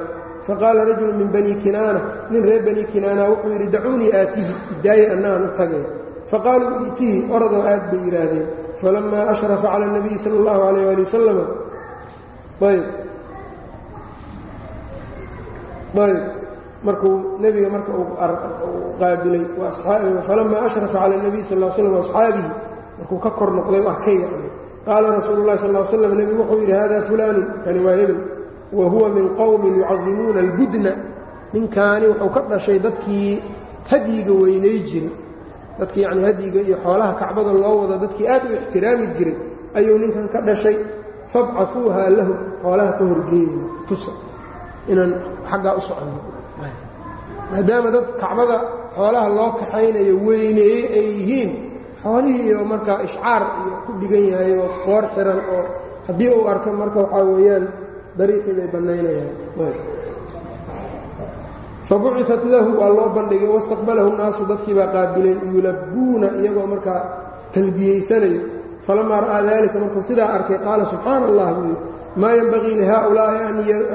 faqaala rajulu min bani kinaana nin reer bani kinaana wuxuu yidhi dacuunii aatihi idaaye annagaan u tagay faqaaluu i'tihi oradoo aad bay yidhaahdeen falamaa ashrafa cala اnabiyi sala اllahu alayh ali wasalama ayb ayb markuu nebiga marka uu qaabilay falamaa ashrafa cala اnabiy sal l slam waasxaabihi markuu ka kor noqday u arkay yani qaala rasuulu اllahi sal l slam nebigu wuxuu yidhi hada fulaanu kani waa hebel. Wa huwa min qowmin yucadimuuna albudna. Ninkaani wuxuu ka dhashay dadkii hadyiga weynay jiray dadkii yacni hadyiga iyo xoolaha kacbada loo wado dadkii aad u ixtiraami jiray ayuu ninkan ka dhashay. Fabcafuuhaa lahu xoolaha ka horgeeyey tusa inaan xaggaa u soconno maadaama dad kacbada xoolaha loo kaxaynayo weyneeyey ay yihiin xoolihii iyo markaa ishcaar iyo ku dhigan yahay oo qoor xiran oo haddii uu arko marka waxaa weeyaan dariiqii bay bannaynayaan fabuciat lahu waa loo bandhigay wastaqbalahu naasu dadkii baa qaabileen yulabbuuna iyagoo markaa talbiyeysanayo falamaa ra'aa dalika markuu sidaa arkay qaala subxaana allah buu yidhi maa yenbagii lihaa'ulaa'i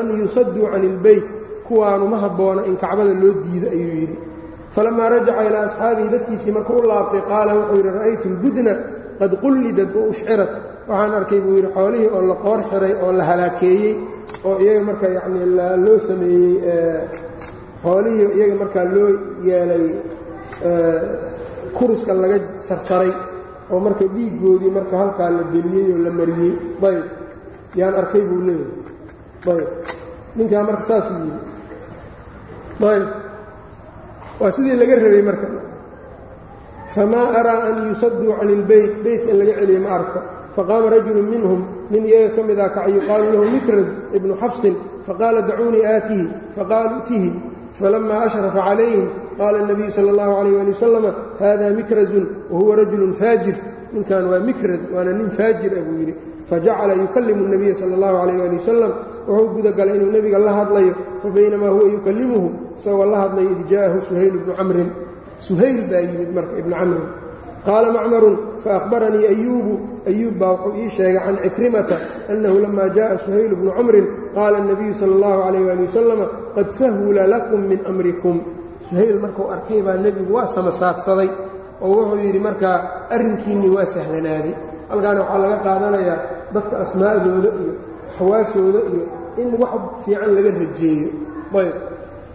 an yusadduu cani ilbeyt kuwaanu ma habboona in kacbada loo diido ayuu yidhi falamaa rajaca ilaa asxaabihi dadkiisii markuu u laabtay qaala wuxuu yidhi ra'aytu lbudna qad qullidad wa ushcirat waxaan arkay buu yidhi xoolihii oo la qoor xiray oo la halaakeeyey oo iyaga marka yacnii loo sameeyey xoolihii iyaga markaa loo yeelay kuriska laga sarsaray oo marka dhiiggoodii marka halkaa la geliyey oo la mariyey ayb yaan arkay buu leeyahay ayb ninkaa marka saasuu yidhi ayb waa sidii laga rabay marka famaa araa an yusadduu cani ilbeyt beytka in laga celiyo ma arko faqaama rajulu minhum nin iyaga ka mid ah kac yuqaalu lahu mikras ibnu xafsin faqaala dacuunii aatihi faqaaluu itihi falama ashrafa calayhim qaala الnabiyu salى اllahu alayh ali wasalama hada mikrazun wahuwa rajulu faajir ninkan waa mikraz waana nin faajir ah buu yidhi fajacala yukallimu الnabiya salى اllahu alayh ali wasalam wuxuu gudagalay inuu nebiga la hadlayo fabaynamaa huwa yukallimuhu isagoo la hadlayo id jaaءahu suhayl ibnu camrin suhayl baa yimid marka ibnu camrin qaala macmarun faأhbaranii ayuubu ayuub baa wuxuu ii sheegay can cikrimata annahu lama jaءa suhayl bnu camrin qaala الnabiyu salى اllahu alayh ali wasalama qad sahula lakum min amrikum suhayl markuu arkay baa nebigu waa samasaadsaday oo wuxuu yidhi markaa arrinkiinnii waa sahlanaaday halkaana waxaa laga qaadanayaa dadka asmaa'dooda iyo xawaashooda iyo in wax fiican laga rajeeyo ayb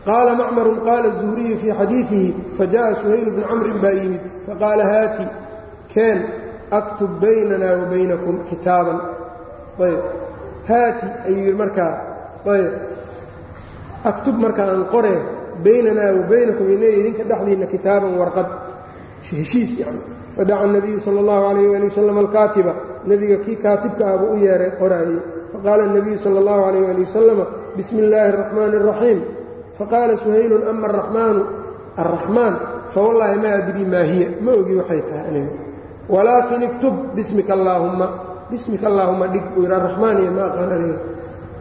qaala macmarun qaala zuhriyu fii xadiidihi fajaءa suhayl bnu camrin baa yimid faqaala haati keen aktub baynana wa baynakum kitaaban ayb haati ayuu yidhi markaa ayb aktub markaa aan qoree baynanaa wa baynakum ina idinka dhexdiinna kitaaban warqad heshiis yani fadaca الnabiyu salى اllahu alayh ali wasalam alkaatiba nebiga kii kaatibka ah buu u yeeray qoraayey faqaala الnabiyu salى اllahu alayh ali wasalama bismi اllaahi الraxmaani الraxiim faqaala suhaylun ama araxmaanu alraxmaan fawallaahi ma adrii maa hiya ma ogi waxay tahay aniga walaakin iktub bismika allaahumma bismika allaahumma dhig uu yidhi araxmaan iyo ma aqaan aniga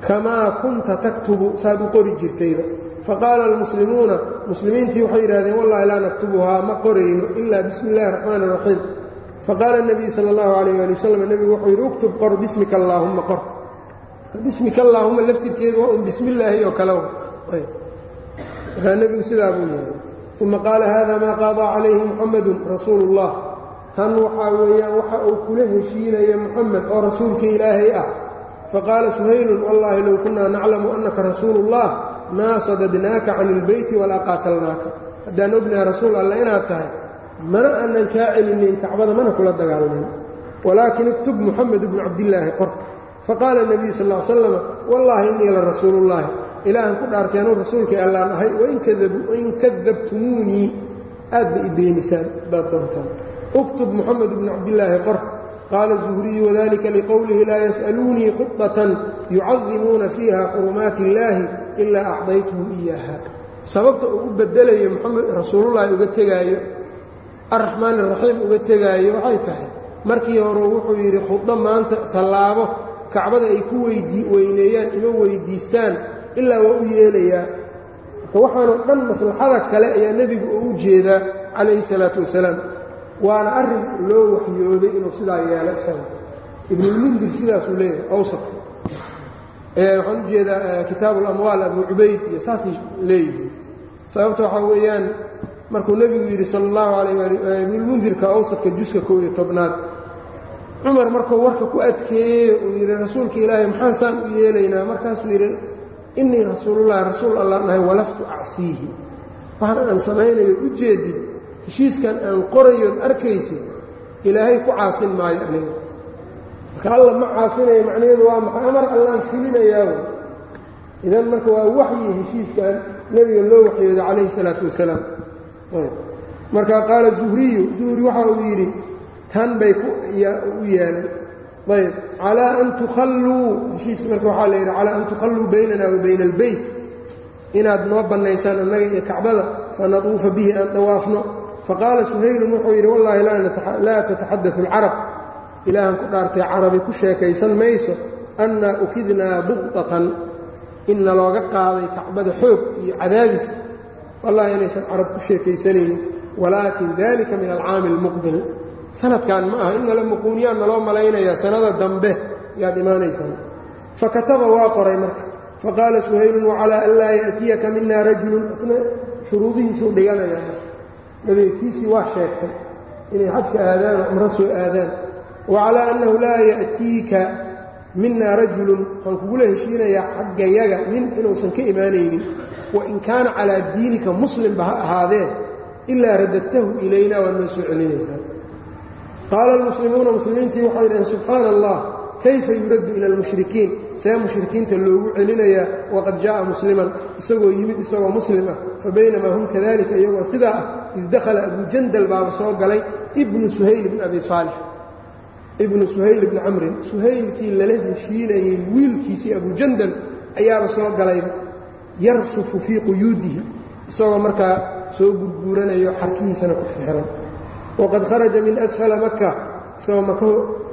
kamaa kunta taktubu saad u qori jirtayba faqaala almuslimuuna muslimiintii waxay yidhahdeen wallahi laa naktubuhaa ma qorayno ilaa bismi illahi araxmaan iraxiim faqaala الnabiyu sala اllahu alayh ali wasalam nebigu wuxuu yidhi uktub qor bismika allaahumma qor bismika allaahumma laftirkeedu waa un bismi oo kale. Markaa nebigu sidaa buu yahay uma qaala hada maa qaadaa calayhi muxamadu rasuulu اllah tan waxaa weeyaan waxa uu kula heshiinaya muxamed oo rasuulka ilaahay ah. Faqaala suhaylun wallaahi low kunaa naclamu annaka rasuulu اllah maa sadadnaaka can ilbeyti walaa qaatalnaaka. Haddaan ognaha rasuul alla inaad tahay mana aanan kaa celinayn kacbada mana kula dagaalnayn walaakin iktub muxamed bnu cabdillaahi qor faqaala nebiyu sal l slam wallaahi innii la rasuulullaahi ilaahan ku dhaartay anuu rasuulkai allaan ahay wain kadabtumuunii. Aad ba i beenisaan baad doontaan. Uktub muxamed bnu cabdillaahi qor qaala zuhriyu wadalika liqowlihi laa yas'aluunii khudbatan yucadimuuna fiiha xurumaati illaahi ilaa acdaytuhum iyaaha sababta uu u bedelayo muxamed rasuulullaahi uga tegaayo arraxmaan iraxiim uga tegaayo waxay tahay markii hore wuxuu yidhi khudbo maanta tallaabo kacbada ay ku weyneeyaan ima weydiistaan ilaa waa u yeelayaa. Marka waxaanoo dhan maslaxada kale ayaa nebigu u jeedaa calayhi salaatu wasalaam. Waana arrin loo waxyooday inuu sidaa yeelo isaga. Ibnulmundir sidaasuu leeyahay awsadka waxaan u jeedaa kitaabu ulamwaal abu cubayd iyo saasay leeyihiin. Sababta waxaa weeyaan markuu nebigu yidhi sala allahu calayh ali ibnulmundirka awsadka juska kow iyo tobnaad cumar markuu warka ku adkeeyey uu yidhi rasuulka ilaahay maxaan saan u yeelaynaa? Markaasuu yidhi innii rasuulullahi rasuul allah nahay walastu acsiihi. Waxaan aan samaynayo u jeedid heshiiskan aan qorayood arkaysid ilaahay ku caasin maayo aniga. Marka alla ma caasinayo macnaheedu waa maxay? Amar allaan fulinayaa idan marka waa waxyi heshiiskan nebiga loo waxyooday calayhi salaatu wasalaam. Marka qaala zuhriyu zuhri waxa uu yidhi tan bay u yeelay ayb calaa an tukhalluu heshiiska marka waxaa la yidhi calaa an tukhalluu baynana wa bayna albeyt inaad noo bannaysaan annaga iyo kacbada fanaduufa bihi aan dawaafno faqaala suhaylun wuxuu yidhi wallaahi laa tataxadau alcarab. Ilaahan ku dhaartay carabi ku sheekaysan mayso annaa ukhidnaa buqdatan inna looga qaaday kacbada xoog iyo cadaadis. Wallahi inaysan carab ku sheekaysanaynin. Walaakin dalika min alcaami almuqbil sanadkan ma aha inala muquuniyaan naloo malaynayaa sanada dambe yaad imaanaysaan. Fakataba waa qoray marka. Faqaala suhaylun wacalaa an laa ya'tiyaka mina rajulun. Isna shuruudihiisuu dhiganayaa nabiga kiisii waa sheegtay inay xajka aadaan oo cumro soo aadaan. Wacalaa annahu laa ya'tiika mina rajulun. Waxaan kugula heshiinayaa xaggayaga nin inuusan ka imaanaynin. Wain kaana calaa diinika muslimba ha ahaadee ilaa radadtahu ilayna waad noo soo celinaysaa qaala almuslimuuna muslimiintii waxay dhaheen subxaana allah kayfa yuraddu ila almushrikiin see mushrikiinta loogu celinayaa waqad jaa'a musliman isagoo yimid isagoo muslim ah fa baynamaa hum kadalika iyagoo sidaa ah id dakhala abu jandal baaba soo galay ibnu suhayl bni abi saalix ibnu suhayl bni camrin suhaylkii lala heshiinayey wiilkiisii abu jandal ayaaba soo galayba yarsufu fii quyuudihi isagoo markaa soo gurguuranayo xarkihiisana ku xiran waqad kharaja min asfala maka isagoo maka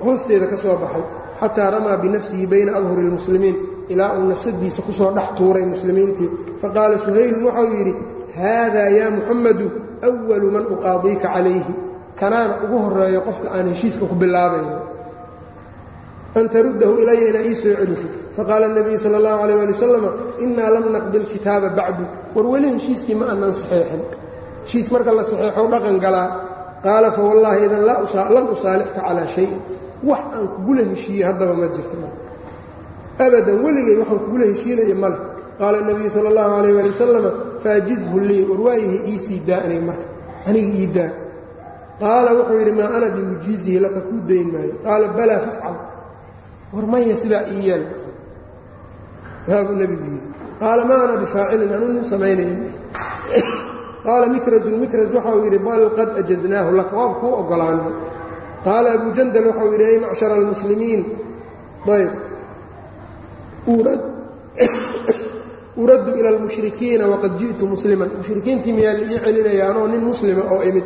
hoosteeda ka soo baxay xataa ramaa binafsihi bayna adhuri اlmuslimiin ilaa uu nafsadiisa ku soo dhex tuuray muslimiintii faqaala suhaylun waxau yidhi haadaa yaa muxamadu أwalu man uqaadiika calayhi kanaana ugu horeeyo qofka aan heshiiska ku bilaabayno an taruddahu ilaya inaa ii soo celisid faqaala الnabiyu salى اllahu alيyه ali wasalam inaa lam naqdi اlkitaaba bacdu war weli heshiiskii ma aanan saxeexin heshiis marka la saxeexo dhaqan galaa qaala fa wallaahi idan lan usaalixka calaa shayin. Wax aan kugula heshiiye haddaba ma jirto. Abadan weligeed waxaan kugula heshiinaya maleh qaala nebiyu sala allahu calayh ali wasalam faajizhu lii warwaayihi iisii daanay marka aniga ii daa. Qaala wuxuu yidhi maa ana bimujiizihi laka kuu dayn maayo. Qaala balaa fafcal. War maya sidaa ii yeel yaa buu yidhi. Qaala maa ana bifaacilin anuu nin samaynayn qaala mikrasun mikras waxau yidhi bal qad ajaznaahu laka waaba kuu ogolaanay qaala abu jandal waxau yidhi ay macshara almuslimiin. Ayb uraddu ila almushrikiina waqad ji'tu musliman. Mushrikiintii miyaa la ii celinaya anoo nin muslima oo imid.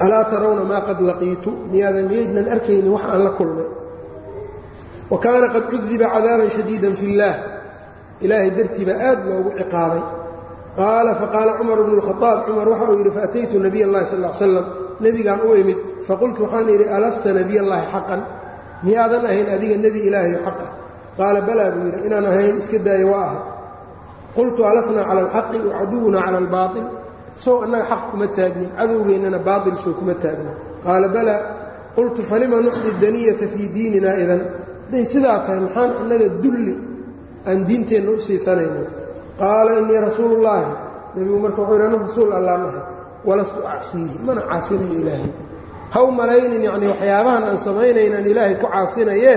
Alaa tarawna maa qad laqiitu? Miyaadan miyaydnan arkaynin wax aan la kulmay. Wa kaana qad cudiba cadaaban shadiidan fi اllaah ilaahay dartii baa aad loogu ciqaabay. Qaala faqaala cumar bnu اlkhaaab cumar waxa uu yidhi faataytu nabiy اllahi sal slam nebigaan u imid faqultu waxaan idhi alasta nabiy allaahi xaqan miyaadan ahayn adiga nebi ilaahayo xaq ah qaala balaa buu yidhi inaan ahayn iska daayo waa ahay. Qultu alasnaa cala alxaqi wacaduwuna cala albaail sow annaga xaq kuma taagnin cadowgeennana baail soo kuma taagna qaala balaa. Qultu falima nuxdi daniyata fii diinina idan? Hadday sidaa tahay maxaan annaga dulli aan diinteenna u siisanayno. Qaala innii rasuulullaahi. Nebigu marka wuxuu yidhi anu rasuul allaan ahay walastu acsiihi mana caasinayo ilaahay. Ha u malaynin yacnii waxyaabahan aan samaynaynaan ilaahay ku caasinayee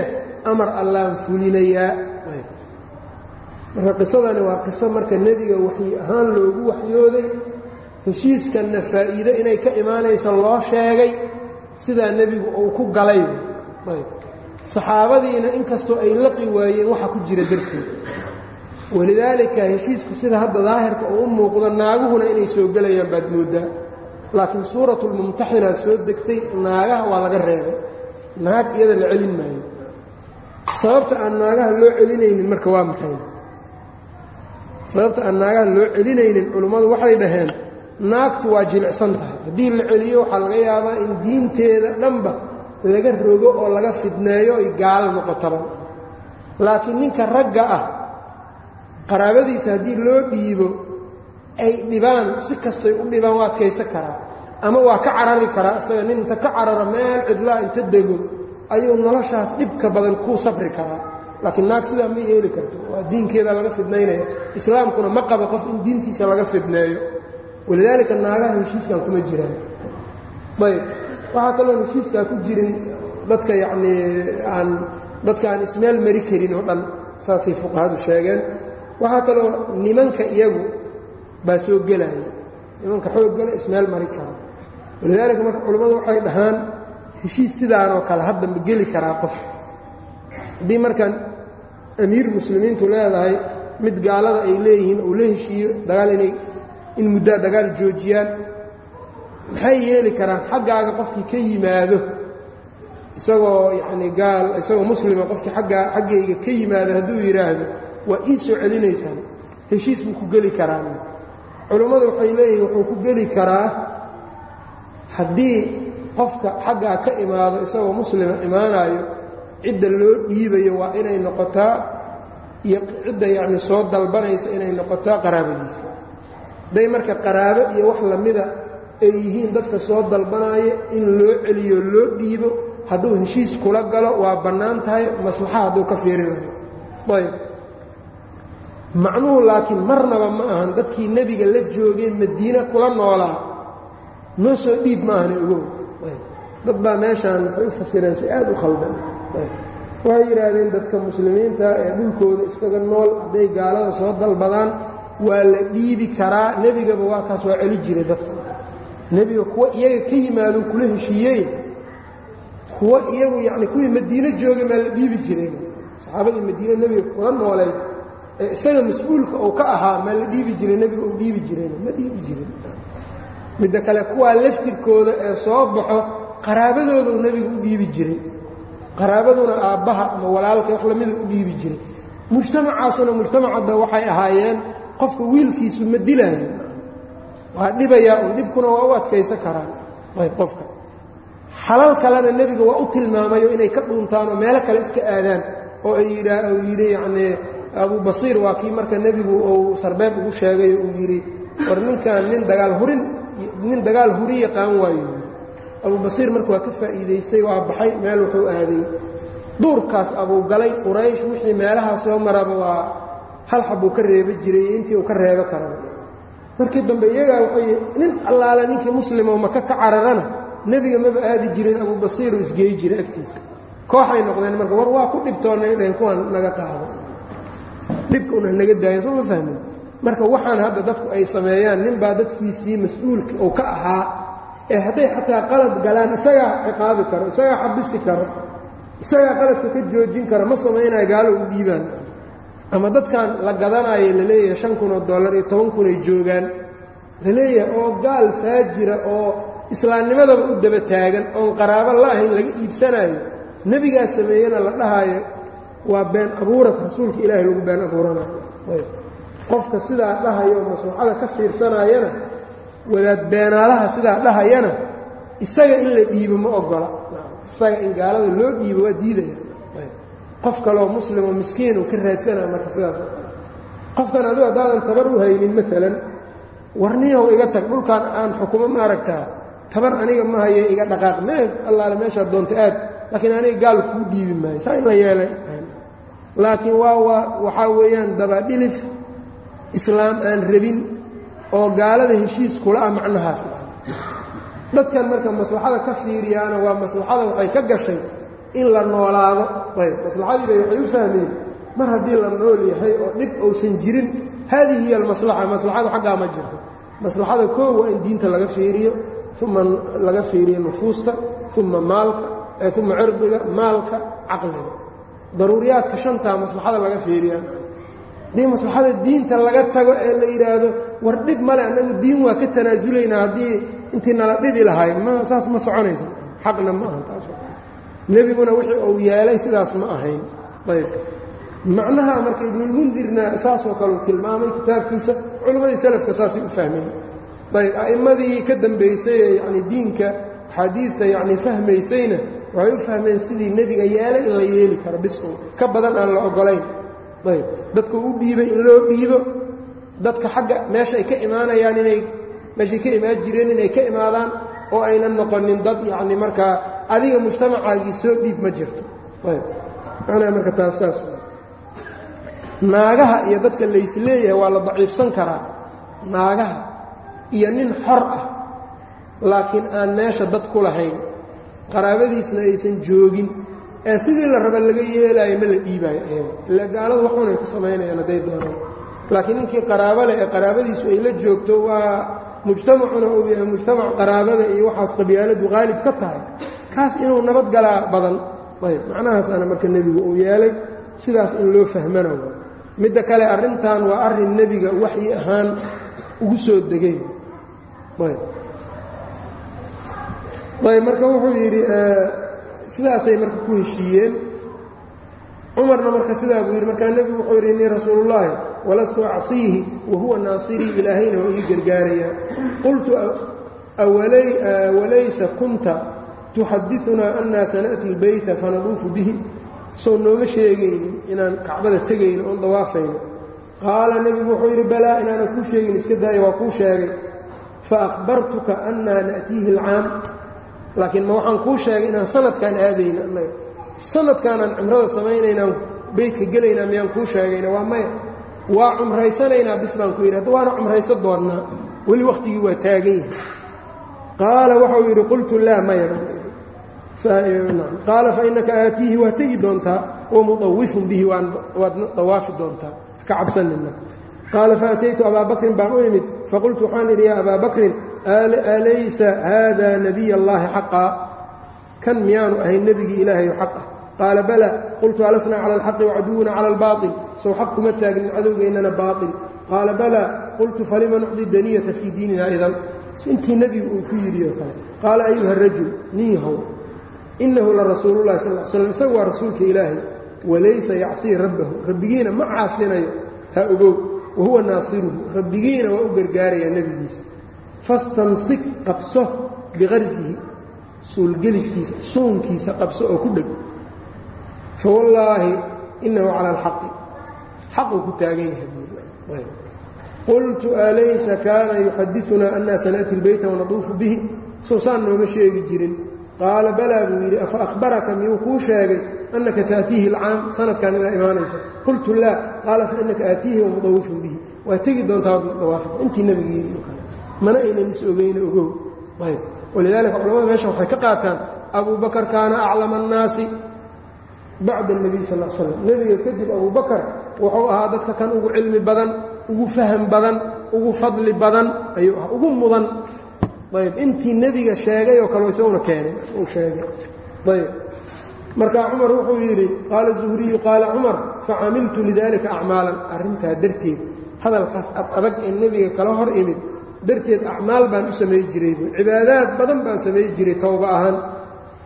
amar allaan fulinayaa. Marka qisadani waa qiso marka nebiga waxyi ahaan loogu waxyooday. Heshiiskanna faa'iido inay ka imaanaysa loo sheegay sidaa nebigu uu ku galay saxaabadiina inkastoo ay laqi waayeen waxa ku jira darteed. Walidaalika heshiisku sida hadda daahirka uu u muuqdo naaguhuna inay soo gelayaan baad mooddaa laakiin suuratulmumtaxinaa soo degtay naagaha waa laga reebay. Naag iyada la celin maayo. Sababta aan naagaha loo celinaynin marka waa maxayna sababta aan naagaha loo celinaynin culimmadu waxay dhaheen naagtu waa jilicsan tahay. Haddii la celiyo waxaa laga yaabaa in diinteeda dhanba laga rogo oo laga fidneeyo ay gaalo noqotaba laakiin ninka ragga ah qaraabadiisa haddii loo dhiibo ay dhibaan si kastay u dhibaan waa adkaysa karaa. Ama waa ka carari karaa isaga nin inta ka cararo meel cidlaa inta dego ayuu noloshaas dhibka badan ku safri karaa. Laakiin naag sidaa ma yeeli karto waa diinkeeda laga fidnaynaya islaamkuna ma qabo qof in diintiisa laga fidneeyo. Walidaalika naagaha heshiiskan kuma jiraan. Ayb waxaa kaloo heshiiskaa ku jirin dadka yacnii aan dadka aan ismeel mari karin oo dhan saasay fuqahadu sheegeen. Waxaa kaloo nimanka iyagu baa soo gelaya. Nimanka xoog gala ismeel mari karo. Walidaalika marka culimmadu waxay dhahaan heshiis sidaanoo kale hadda ma geli karaa qof. Haddii markaan amiir muslimiintu leedahay mid gaalada ay leeyihiin uu la heshiiyo dagaal inay in muddaa dagaal joojiyaan maxay yeeli karaan xaggaaga qofkii ka yimaado? Isagoo yacnii gaal isagoo muslima qofkii aggaa xaggayga ka yimaado hadduu yidhaahdo waa ii soo celinaysaan. Heshiis buu ku geli karaa culummadu waxay leeyihiin wuxuu ku geli karaa haddii qofka xaggaa ka imaado isagoo muslima imaanayo cidda loo dhiibayo waa inay noqotaa iyo cidda yacni soo dalbanaysa inay noqotaa qaraabadiisa. Hadday marka qaraabo iyo wax lamida ay yihiin dadka soo dalbanaya in loo celiyo loo dhiibo hadduu heshiis kula galo waa bannaan tahay maslaxa hadduu ka fiirinayo ayb. Macnuhu laakiin marnaba ma ahan dadkii nebiga la joogay madiine kula noolaa. Noo soo dhiib ma ahana ogow dad baa meeshaan waxay u fasireen si aad u khaldan. Waxay yidhaahdeen dadka muslimiinta ee dhulkooda iskaga nool hadday gaalada soo dalbadaan waa la dhiibi karaa nebigaba waa kaas waa celi jiray dadka nebiga kuwa iyaga ka yimaado kula heshiiyey kuwa iyagu yacni kuwii madiine joogay maa la dhiibi jiray saxaabadii madiine nebiga kula noolayd ee isaga mas'uulka uu ka ahaa maa la dhiibi jiray nebiga uu dhiibi jirayna ma dhiibi jirin midda kale kuwaa laftirkooda ee soo baxo qaraabadooda nebiga u dhiibi jiray qaraabaduna aabbaha ama walaalka wax lamida u dhiibi jiray mujtamacaasuna mujtamacadda waxay ahaayeen qofka wiilkiisu ma dilaayo waa dhibayaa un dhibkuna waa u adkaysan karaan. Ayb qofka. Xalal kalena nebiga waa u tilmaamayo inay ka dhuuntaan oo meelo kale iska aadaan oo uu yidhi yacnii abu basiir waa kii marka nebigu uu sarbeeb ugu sheegay uu yidhi war ninkan nin dagaal hurin nin dagaal huri yaqaan waayo. Abu basiir marka waa ka faa'iidaystay waa baxay meel wuxuu aaday. Duurkaas abuu galay quraysh wixii meelahaa soo maraba waa hal xabuu ka reeba jiray intii uu ka reebo karaba markii dambe iyagaa waxay nin allaale ninkii muslimo maka ka cararana nebiga maba aadi jirin abuu basiiruu isgeey jiray agtiisa. Kooxay noqdeen marka war waa ku dhibtoonnay dhaheen kuwan naga qaado. Dhibka una naga daayo soo ma fahmin? Marka waxaan hadda dadku ay sameeyaan ninbaa dadkiisii mas'uulka uu ka ahaa ee hadday xataa qalad galaan isagaa ciqaabi karo isagaa xabisi karo isagaa qaladka ka joojin kara ma samaynayo gaalo u dhiibaan ama dadkan la gadanayo la leeyahay shan kun oo dollar iyo toban kun ay joogaan la leeyahay oo gaal faajira oo islaamnimadaba u daba taagan oon qaraabo la ahayn laga iibsanayo nebigaa sameeyena la dhahaayo waa been abuurad rasuulka ilaahay lagu been abuuranayo qofka sidaa dhahayo oo maslaxada ka fiirsanayana wadaad beenaalaha sidaa dhahayana isaga in la dhiibo ma ogola. Isaga in gaalada loo dhiibo waa diidaya qof kaleoo muslimoo miskiin uu ka raadsanaya marka sidaas qofkan adigu haddaadan tabar u haynin maalan warniyow iga tag dhulkan aan xukumo ma aragtaa. Tabar aniga ma haye iga dhaqaaq. Mee allaale meeshaad doonta aad laakiin aniga gaal kuu dhiibi maayo. Saa in la yeelay. Laakiin waa waa waxaa weeyaan dabadhilif islaam aan rabin oo gaalada heshiis kula ah macnahaas. Dadkan marka maslaxada ka fiiriyaana waa maslaxada waxay ka gashay in la noolaado. Ayb maslaxadiibay waxay u fahmeen mar haddii la nool yahay oo dhib uusan jirin haadihi hiya almaslaxa maslaxadu xaggaa ma jirto. Maslaxada koo waa in diinta laga fiiriyo uma laga fiiriyo nufuusta uma maalka uma cirdiga maalka caqliga. Daruuriyaadka shantaa maslaxada laga fiiriyaa. Haddii maslaxada diinta laga tago ee la yidhaahdo war dhib male annagu diin waa ka tanaasulaynaa haddii intii nala dhibi lahay ma saas ma soconaysa xaqna ma ahan taas nebiguna wixii uu yeelay sidaas ma ahayn. Ayb. Macnaha marka ibnulmundirna saasoo kale uu tilmaamay kitaabkiisa culimmadii salafka saasay u fahmeen. Ayb a'immadii ka dambaysay ee yacni diinka axaadiidta yacni fahmaysayna waxay u fahmeen sidii nebiga yeelay in la yeeli karo bis un ka badan aan la oggolayn. Ayb dadku u dhiibay in loo dhiibo dadka xagga meesha ay ka imaanayaan inay meeshay ka imaan jireen inay ka imaadaan oo aynan noqonin dad yacni markaa adiga mujtamacaagii soo dhiib ma jirto. Naagaha iyo dadka laysleeyahay waa la daciifsan karaa. Naagaha iyo nin xor ah. Laakiin aan meesha dad ku lahayn qaraabadiisna aysan joogin. Ee sidii la raba laga yeelaayo ma la dhiibaayo ayaga ila gaaladu waxunay ku samaynayaan hadday doonaan laakiin ninkii qaraabo leh ee qaraabadiisu ay la joogto waa mujtamacuna uu yahay mujtamac qaraabada iyo waxaas qabyaaladu qaalib ka tahay kaas inuu nabad galaa badan. Ayb macnahaasaana marka nebigu uu yeelay sidaas in loo fahmana wa midda kale arrintan waa arrin nebiga waxyi ahaan ugu soo degay. Ayb. Marka wuxuu yidhi sidaasay marka ku heshiiyeen cumarna marka sidaa buu yidhi markaa nebigu wuxuu yidhi innii rasuulullaahi walastu acsiihi wahuwa naasirii ilaahayna waa ii gargaarayaa. Qultu walaysa kunta tuxadiunaa annaa sana'ti اlbeyta fanaduufu bihi? Soo nooma sheegaynin inaan kacbada tegayno oon dawaafayno. Qaala nebigu wuxuu yidhi balaa inaanan kuu sheegin iska daaya waa kuu sheegay. Faahbartuka annaa na'tiihi alcaam. Laakiin ma waxaan kuu sheegay inaan sanadkaan aadayna annaga sanadkaanaan cumrada samaynaynaan beytka gelaynaa miyaan kuu sheegayna waa maya. Waa cumraysanaynaa bis baan ku yidhi hadda waana cumraysa doonnaa weli wakhtigii waa taagan yahay. Qaala waxau yidhi qultu laa maya qaala fainaka aatiihi waa tegi doontaa wamuawifun bihi waadna dawaafi doontaa ka cabsanina. Qaala faataytu abaa bakrin baan u imid. Faqultu waxaan idhi yaa abaa bakrin alaysa haada nabiy allaahi xaqaa kan miyaanu ahayn nebigii ilaahayo xaqah qaala bala qultu alasnaa cala alxaqi wacaduwuna cala albaail sow xaq kuma taagnin cadowgeennana baail qaala bala qultu falima nucdi daniyata fii diinina idan intii nebigu uu ku yidhi oo kale. Qaala ayuha rajul niihow inahu larasuululahi sal slam isagu waa rasuulka ilaahay. Walaysa yacsii rabbahu. Rabbigiina ma caasinayo taa ogow. Wahuwa naasiruhu. Rabbigiina waa u gargaarayaa nebigiisa. Fastamsik qabso biqarsihi suulgeliskiisa suunkiisa qabso oo ku dheg. Fawallaahi inahu cala alxaqi. Xaquu ku taagan yahay qultu alaysa kaana yuxadiunaa annaa sana'ti lbeyta wanaduufu bihi? Soo saan nooma sheegi jirin. Qaala balaa buu yidhi afa ahbaraka miyuu kuu sheegay annaka taatiihi alcaam. Sanadkan inaa imaanayso. Qultu laa. Qaala fa innaka aatiihi wamudawifun bihi. Waa tegi doontaa dawaafi intii nebiga yidhi oo kale mana aynan is ogeyna ogow. Ayb walidaalika culamada meesha waxay ka qaataan abuu bakar kaana aclama annaasi bacda اnebiy sal l slam nebiga kadib abuu bakar wuxuu ahaa dadka kan ugu cilmi badan ugu faham badan ugu fadli badan ayuu ahaa ugu mudan. Ayb intii nebiga sheegay oo kale isaguna keenay uu sheegay. Ayb marka cumar wuxuu yidhi qaala zuhriyu qaala cumar facamiltu lidalika acmaalan. Arrintaa darteed hadalkaas ad adag ee nebiga kala hor imid darteed acmaal baan u samay jiray bu cibaadaad badan baan samay jiray towba ahaan.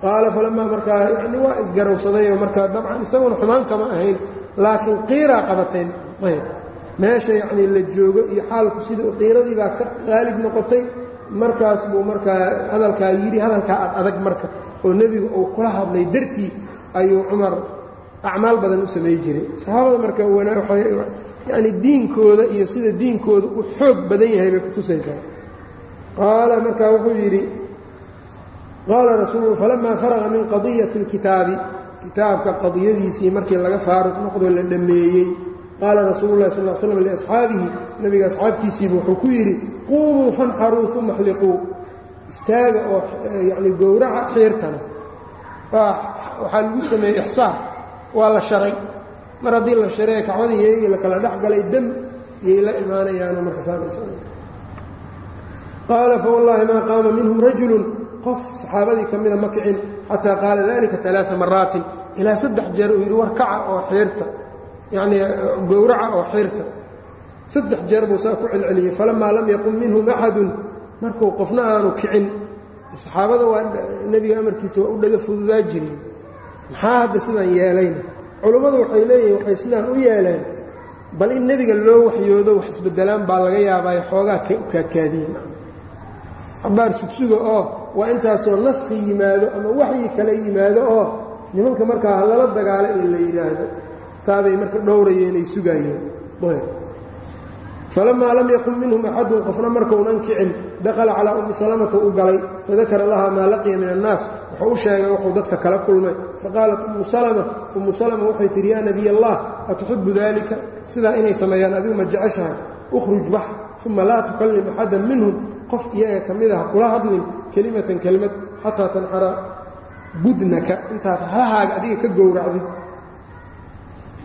Qaala falamaa markaa yani waa isgarowsadayoo markaa dabcan isaguna xumaan kama ahayn laakiin qiiraa qabatay. Ayb. Meesha yacnii la joogo iyo xaalku sida qiiradii baa ka qaalib noqotay markaas buu markaa hadalkaa yidhi hadalkaa ad adag marka oo nebigu uu kula hadlay dartii ayuu cumar acmaal badan u samay jiray. Saxaabada marka yani diinkooda iyo sida diinkooda u xoog badan yahay bay kutusaysaa qaala markaa wuxuu yidhi qaala rasuulu falamaa faraqa min qadiyati اlkitaabi kitaabka qadiyadiisii markii laga faaruq noqdo la dhammeeyey. Qaala rasuulu lahi sal slam liasxaabihi nebiga asxaabtiisiibu wuxuu ku yidhi quumuu fanxaruu uma xliquu istaaga oo yani gowraca xiirtana waxaa lagu sameeyey ixsaar waa la sharay mar haddii la sharay kacbadii iyagii la kala dhex dam iyay la imaanayaano marka qaala fawallaahi maa qaama minhum rajulun. Qof saxaabadii ka mida ma kicin. Xataa qaala dalika alaaa maraatin ilaa saddex jeer uu yidhi war kaca oo xiirta yacnii gowraca oo xiirta saddex jeer buu saa ku celceliyey. Falamaa lam yaqum minhum axadun. Markuu qofna aanu kicin. Saxaabada waa nebiga amarkiisa waa u dhaga fududaa jireen maxaa hadda sidaan yeelayna culummadu waxay leeyihiin waxay sidaan u yeeleen bal in nebiga loo waxyoodo wax isbedelaan baa laga yaabaayo xoogaa ka u kaadkaadiyen xabaar sugsuga oo waa intaasoo naskhi yimaado ama waxyi kale yimaado oo nimanka markaa lala dagaalo in la yidhaahdo. Taabay marka dhowrayeen ay sugaayeen falamaa lam yakun minhum axadun qofna markaunan kicin dakhala calaa ummi salamata u galay fadakara laha maa laqiya min annaas wuxuu u sheegay wuxuu dadka kala kulmay faqaalat ummu salama ummu salama waxay tihi yaa nebiy allah atuxibu dalika sidaa inay sameeyaan adigu ma jeceshahay ukhruj bax uma laa tukallim axadan minhum qof iyaga ka mid ah kula hadlin kelimatan kelmad xataa tanxara budnaka intaad halahaaga adiga ka gowracdid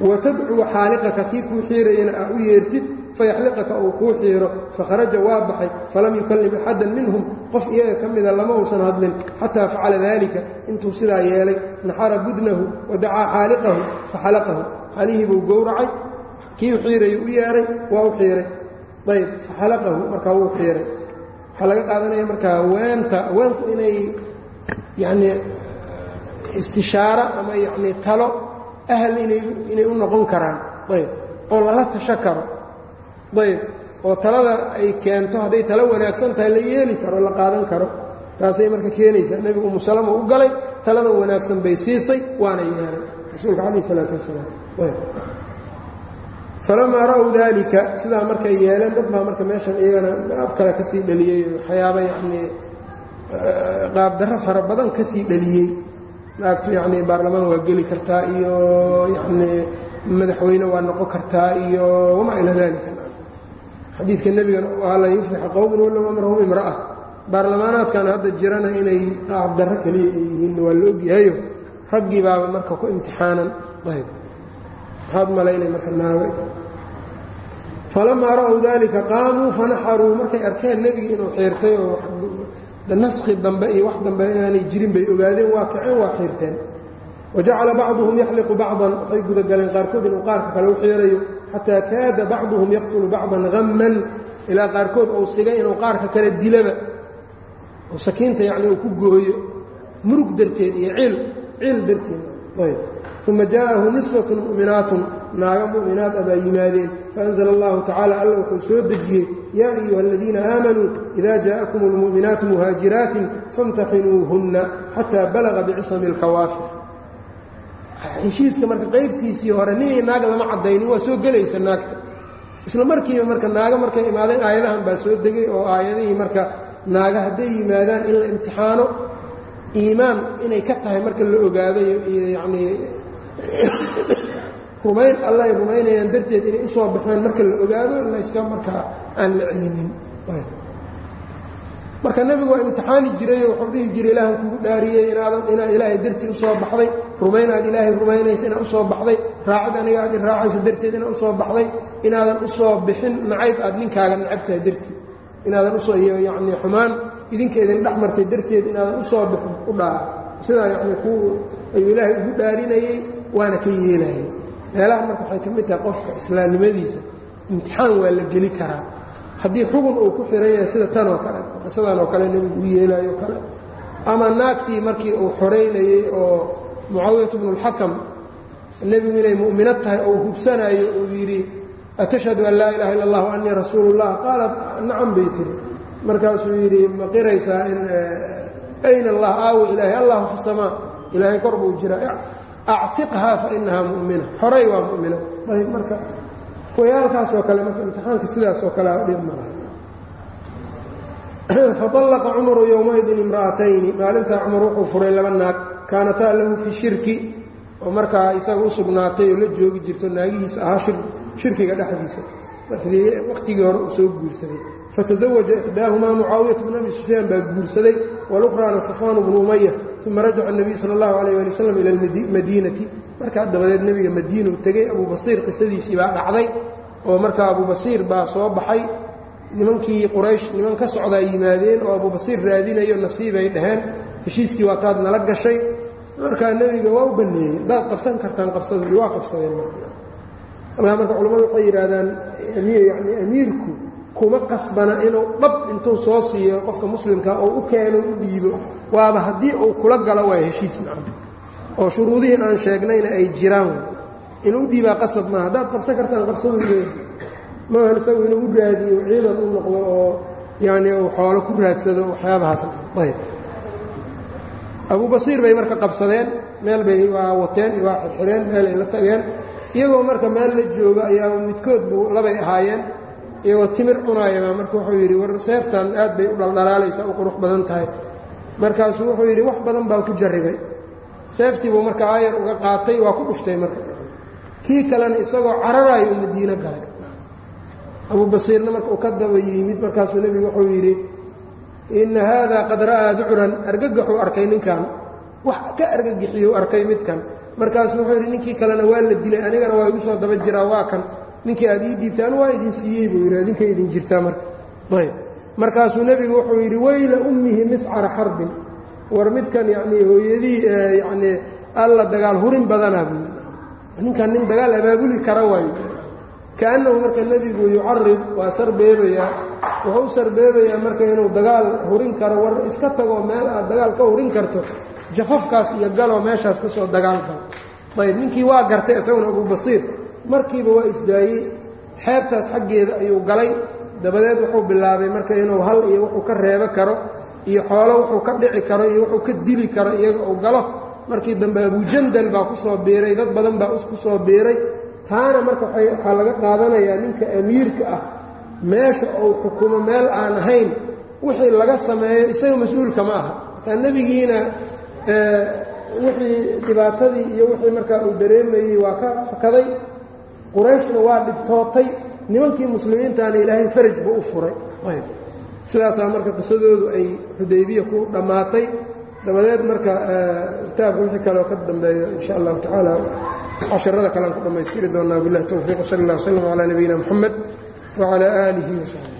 wa tadcuu xaaliqaka kii kuu xiirayana aa u yeertid fayaxliqaka uu kuu xiiro fakharaja waa baxay falam yukallim axadan minhum qof iyaga ka mida lama uusan hadlin xataa facala daalika intuu sidaa yeelay naxara budnahu wa dacaa xaaliqahu faxalaqahu xalihii buu gowracay kii u xiirayuu u yeehay waa u xiiray. Ayb faxalaqahu markaa wuu xiiray. Waxaa laga qaadanaya markaa weenta weenku inay yacnii istishaaro ama yacnii talo inay inay u noqon karaan. Ayb oo lala tasho karo ayb oo talada ay keento hadday talo wanaagsan tahay la yeeli karo la qaadan karo. Taasay marka keenaysaa nebigu umu salama u galay taladan wanaagsan bay siisay waana yeelay. Rasuulka calayh isalaatu wasalaam falamaa ra'w dalika sidaa markay yeeleen dad baa marka meeshan iyagana qaab kale ka sii dhaliyey waxyaaba yacnii qaabdarro fara badan ka sii dhaliyey. Naagtu yacnii baarlamaan waa geli kartaa iyo yacnii madaxweyne waa noqon kartaa iyo wamaa ilaa dalika xadiidka nebigana u lan yuflixa qowmun walow amrahum imra'a. Baarlamaanaadkan hadda jirana inay qaabdarro keliya ay yihiin waa la ogyahayo raggii baaba marka ku imtixaanan. Ayb maxaad malaynay marka naaga falamaa ra'w dalika qaamuu fanaxaruu. Markay arkeen nebiga inuu xiirtay oo naskhi dambe iyo wax dambe inaanay jirin bay ogaadeen waa kaceen waa xiirteen wajacala bacduhum yaxliqu bacdan waxay gudagaleen qaarkood inuu qaarka kale u xiirayo xataa kaada bacduhum yaqtulu bacdan hamman ilaa qaarkood uu sigay inuu qaarka kale dilaba oo sakiinta yacni uu ku gooyo murug darteed iyo ciil ciil darteed ayb uma jaءahu niswaة muؤminaatun naaga muؤminaad a baa yimaadeen faأnزla اllahu tacala alla wuxuu soo dejiyey yaa ayuha اladiina aamanuu إida jaءakum اlmuؤminaatu muhaajiraatin faاmtaxinuuhunna xataa balaga bcisami اlkawaafir heshiiska marka qaybtiisii hore ninay naag lama cadaynin waa soo gelaysa naagta. Isla markiiba marka naaga markay imaadeen aayadahan baa soo degay oo aayadihii marka naaga hadday yimaadaan in la imtixaano iimaan inay ka tahay marka la ogaado yanii rumayn alla ay rumaynayaan darteed inay u soo baxeen marka la ogaado layska markaa aan la celinin marka nebigu waa imtixaani jirayo wuxuu dhihi jiray ilaahan kugu dhaariyey inaadan inaad ilaahay dartii u soo baxday. Rumayn aad ilaahay rumaynaysa inaad u soo baxday. Raacid aniga aad i raacayso darteed inaad u soo baxday. Inaadan u soo bixin nacayb aad ninkaaga nacabtahay darteed inaadan u soo yacnii xumaan idinka idin dhex martay darteed inaadan u soo bixin u dhaara sidaa yacnii ku ayuu ilaahay ugu dhaarinayey waana ka yeelayay. Meelaha marka waxay ka mid tahay qofka islaamnimadiisa imtixaan waa la geli karaa haddii xugun uu ku xiran yahay sida tan oo kale qisadan oo kale nebigu u yeelaayo o kale ama naagtii markii uu xoraynayey oo mucaawiyatu bnuulxakam nebigu inay mu'minad tahay oo hubsanayo uu yidhi atashhadu an laa ilaha illa allah wa annii rasuulu llah qaalat nacam bay tiri markaasuu yidhi ma qiraysaa in ayna allah aawo ilaahay? Allahu fi samaa ilaahay kor buu jiraa. Actiqhaa fa inahaa mu'mina. Xoray waa mu'mina. Ayb marka wayaalkaasoo kale marka imtixaanka sidaasoo kale dhib malaha faطallaqa cumaru yowmaidin imra'atayni maalintaa cumar wuxuu furay laba naag. Kaanataa lahu fi shirki. Oo markaa isaga u sugnaatay oo la joogi jirto naagihiisa ahaa shirkiga dhexdiisa. Waqtigii hore uu soo guursaday fataزawaja ixdaahumaa mucaawiyatu bn abi sufyaan baa guursaday walukhraana safwaanu bnu umaya uma rajaca الnabiyu salى اllahu alayh ali wasalam ila اlmadiinati markaa dabadeed nebiga madiina u tegey abuu basiir qisadiisii baa dhacday oo markaa abuu basiir baa soo baxay nimankii quraysh niman ka socdaa yimaadeen oo abuu basiir raadinayo nasiibay dhaheen heshiiskii waa taad nala gashay markaa nebiga waa u banneeyey hadaad qabsan kartaan qabsada waa qabsadeen markaa marka culimmadu waxay yidhaahdaan yani amiirku kuma qasbana inuu dhab intuu soo siiyo qofka muslimka oo u keeno u dhiibo. Waaba haddii uu kula galo waa heshiis macam oo shuruudihii aan sheegnayna ay jiraan. Inuu u dhiibaa qasab maaha haddaad qabsan kartaan qabsadu maahan isagu inuu u raadiyo ciidan u noqdo oo yacni uu xoolo ku raadsado waxyaabahaas. Ayb. Abuu basiir bay marka qabsadeen meel bay waa wateen waa xirxireen meelay la tageen. Iyagoo marka meel la joogo ayaa midkood buu labay ahaayeen iyagoo timir cunaayabaa marka wuxuu yidhi war seeftan aad bay u dhaldhalaalaysaa u qurux badan tahay. Markaasuu wuxuu yidhi wax badan baan ku jarribay. Seeftii buu marka aayar uga qaatay waa ku dhuftay marka. Kii kalena isagoo cararaayo u madiino galay. Abuu basiirna marka uu ka daba yimid markaasuu nebigu wuxuu yidhi inna haadaa qad ra'aa ducran argagaxuu arkay ninkan. Wax ka argagixiyuu arkay midkan. Markaasuu wuxuu yidhi ninkii kalena waa la dilay anigana waa igu soo daba jiraa waa kan ninkii aad ii dhiibtaan waa idin siiyey buu yidhi idinkay idin jirtaa marka. Ayb. Markaasuu nebigu wuxuu yidhi weyla ummihi miscara xarbin war midkan yacnii hooyadii yacnii alla dagaal hurin badanaa buu yidhi. Ninkan nin dagaal abaabuli kara waayo kaannahu marka nebigu yucarid waa sarbeebayaa wuxuu u sarbeebayaa marka inuu dagaal hurin karo war iska tagoo meel aad dagaal ka hurin karto jafafkaas iyo galoo meeshaas ka soo dagaal karo ayb ninkii waa gartay isaguna abubasiir markiiba waa isdaayey xeebtaas xaggeeda ayuu galay dabadeed wuxuu bilaabay marka inuu hal iyo wuxuu ka reebo karo iyo xoolo wuxuu ka dhici karo iyo wuxuu ka dili karo iyaga uu galo. Markii dambe abujandal baa ku soo biiray dad badan baa ku soo biiray. Taana marka waxaa laga qaadanayaa ninka amiirka ah meesha uu xukumo meel aan ahayn wixii laga sameeyo isaga mas'uulka ma aha. Markaa nebigiina wixii dhibaatadii iyo wixii markaa uu dareemayey waa ka fakaday qurayshna waa dhibtootay nimankii muslimiintaana ilaahay faraj buu u furay. Sidaasaa marka qisadoodu ay xudaybiya ku dhammaatay. Dabadeed marka kitaabka wixii kaleo ka dambeeyo in sha allahu tacaala casharada kalean ku dhammaystiri doonaa. Billahi towfiiq sal اllah wslm calaa nabiyina mxamed wcalaa aalihi wsaxbi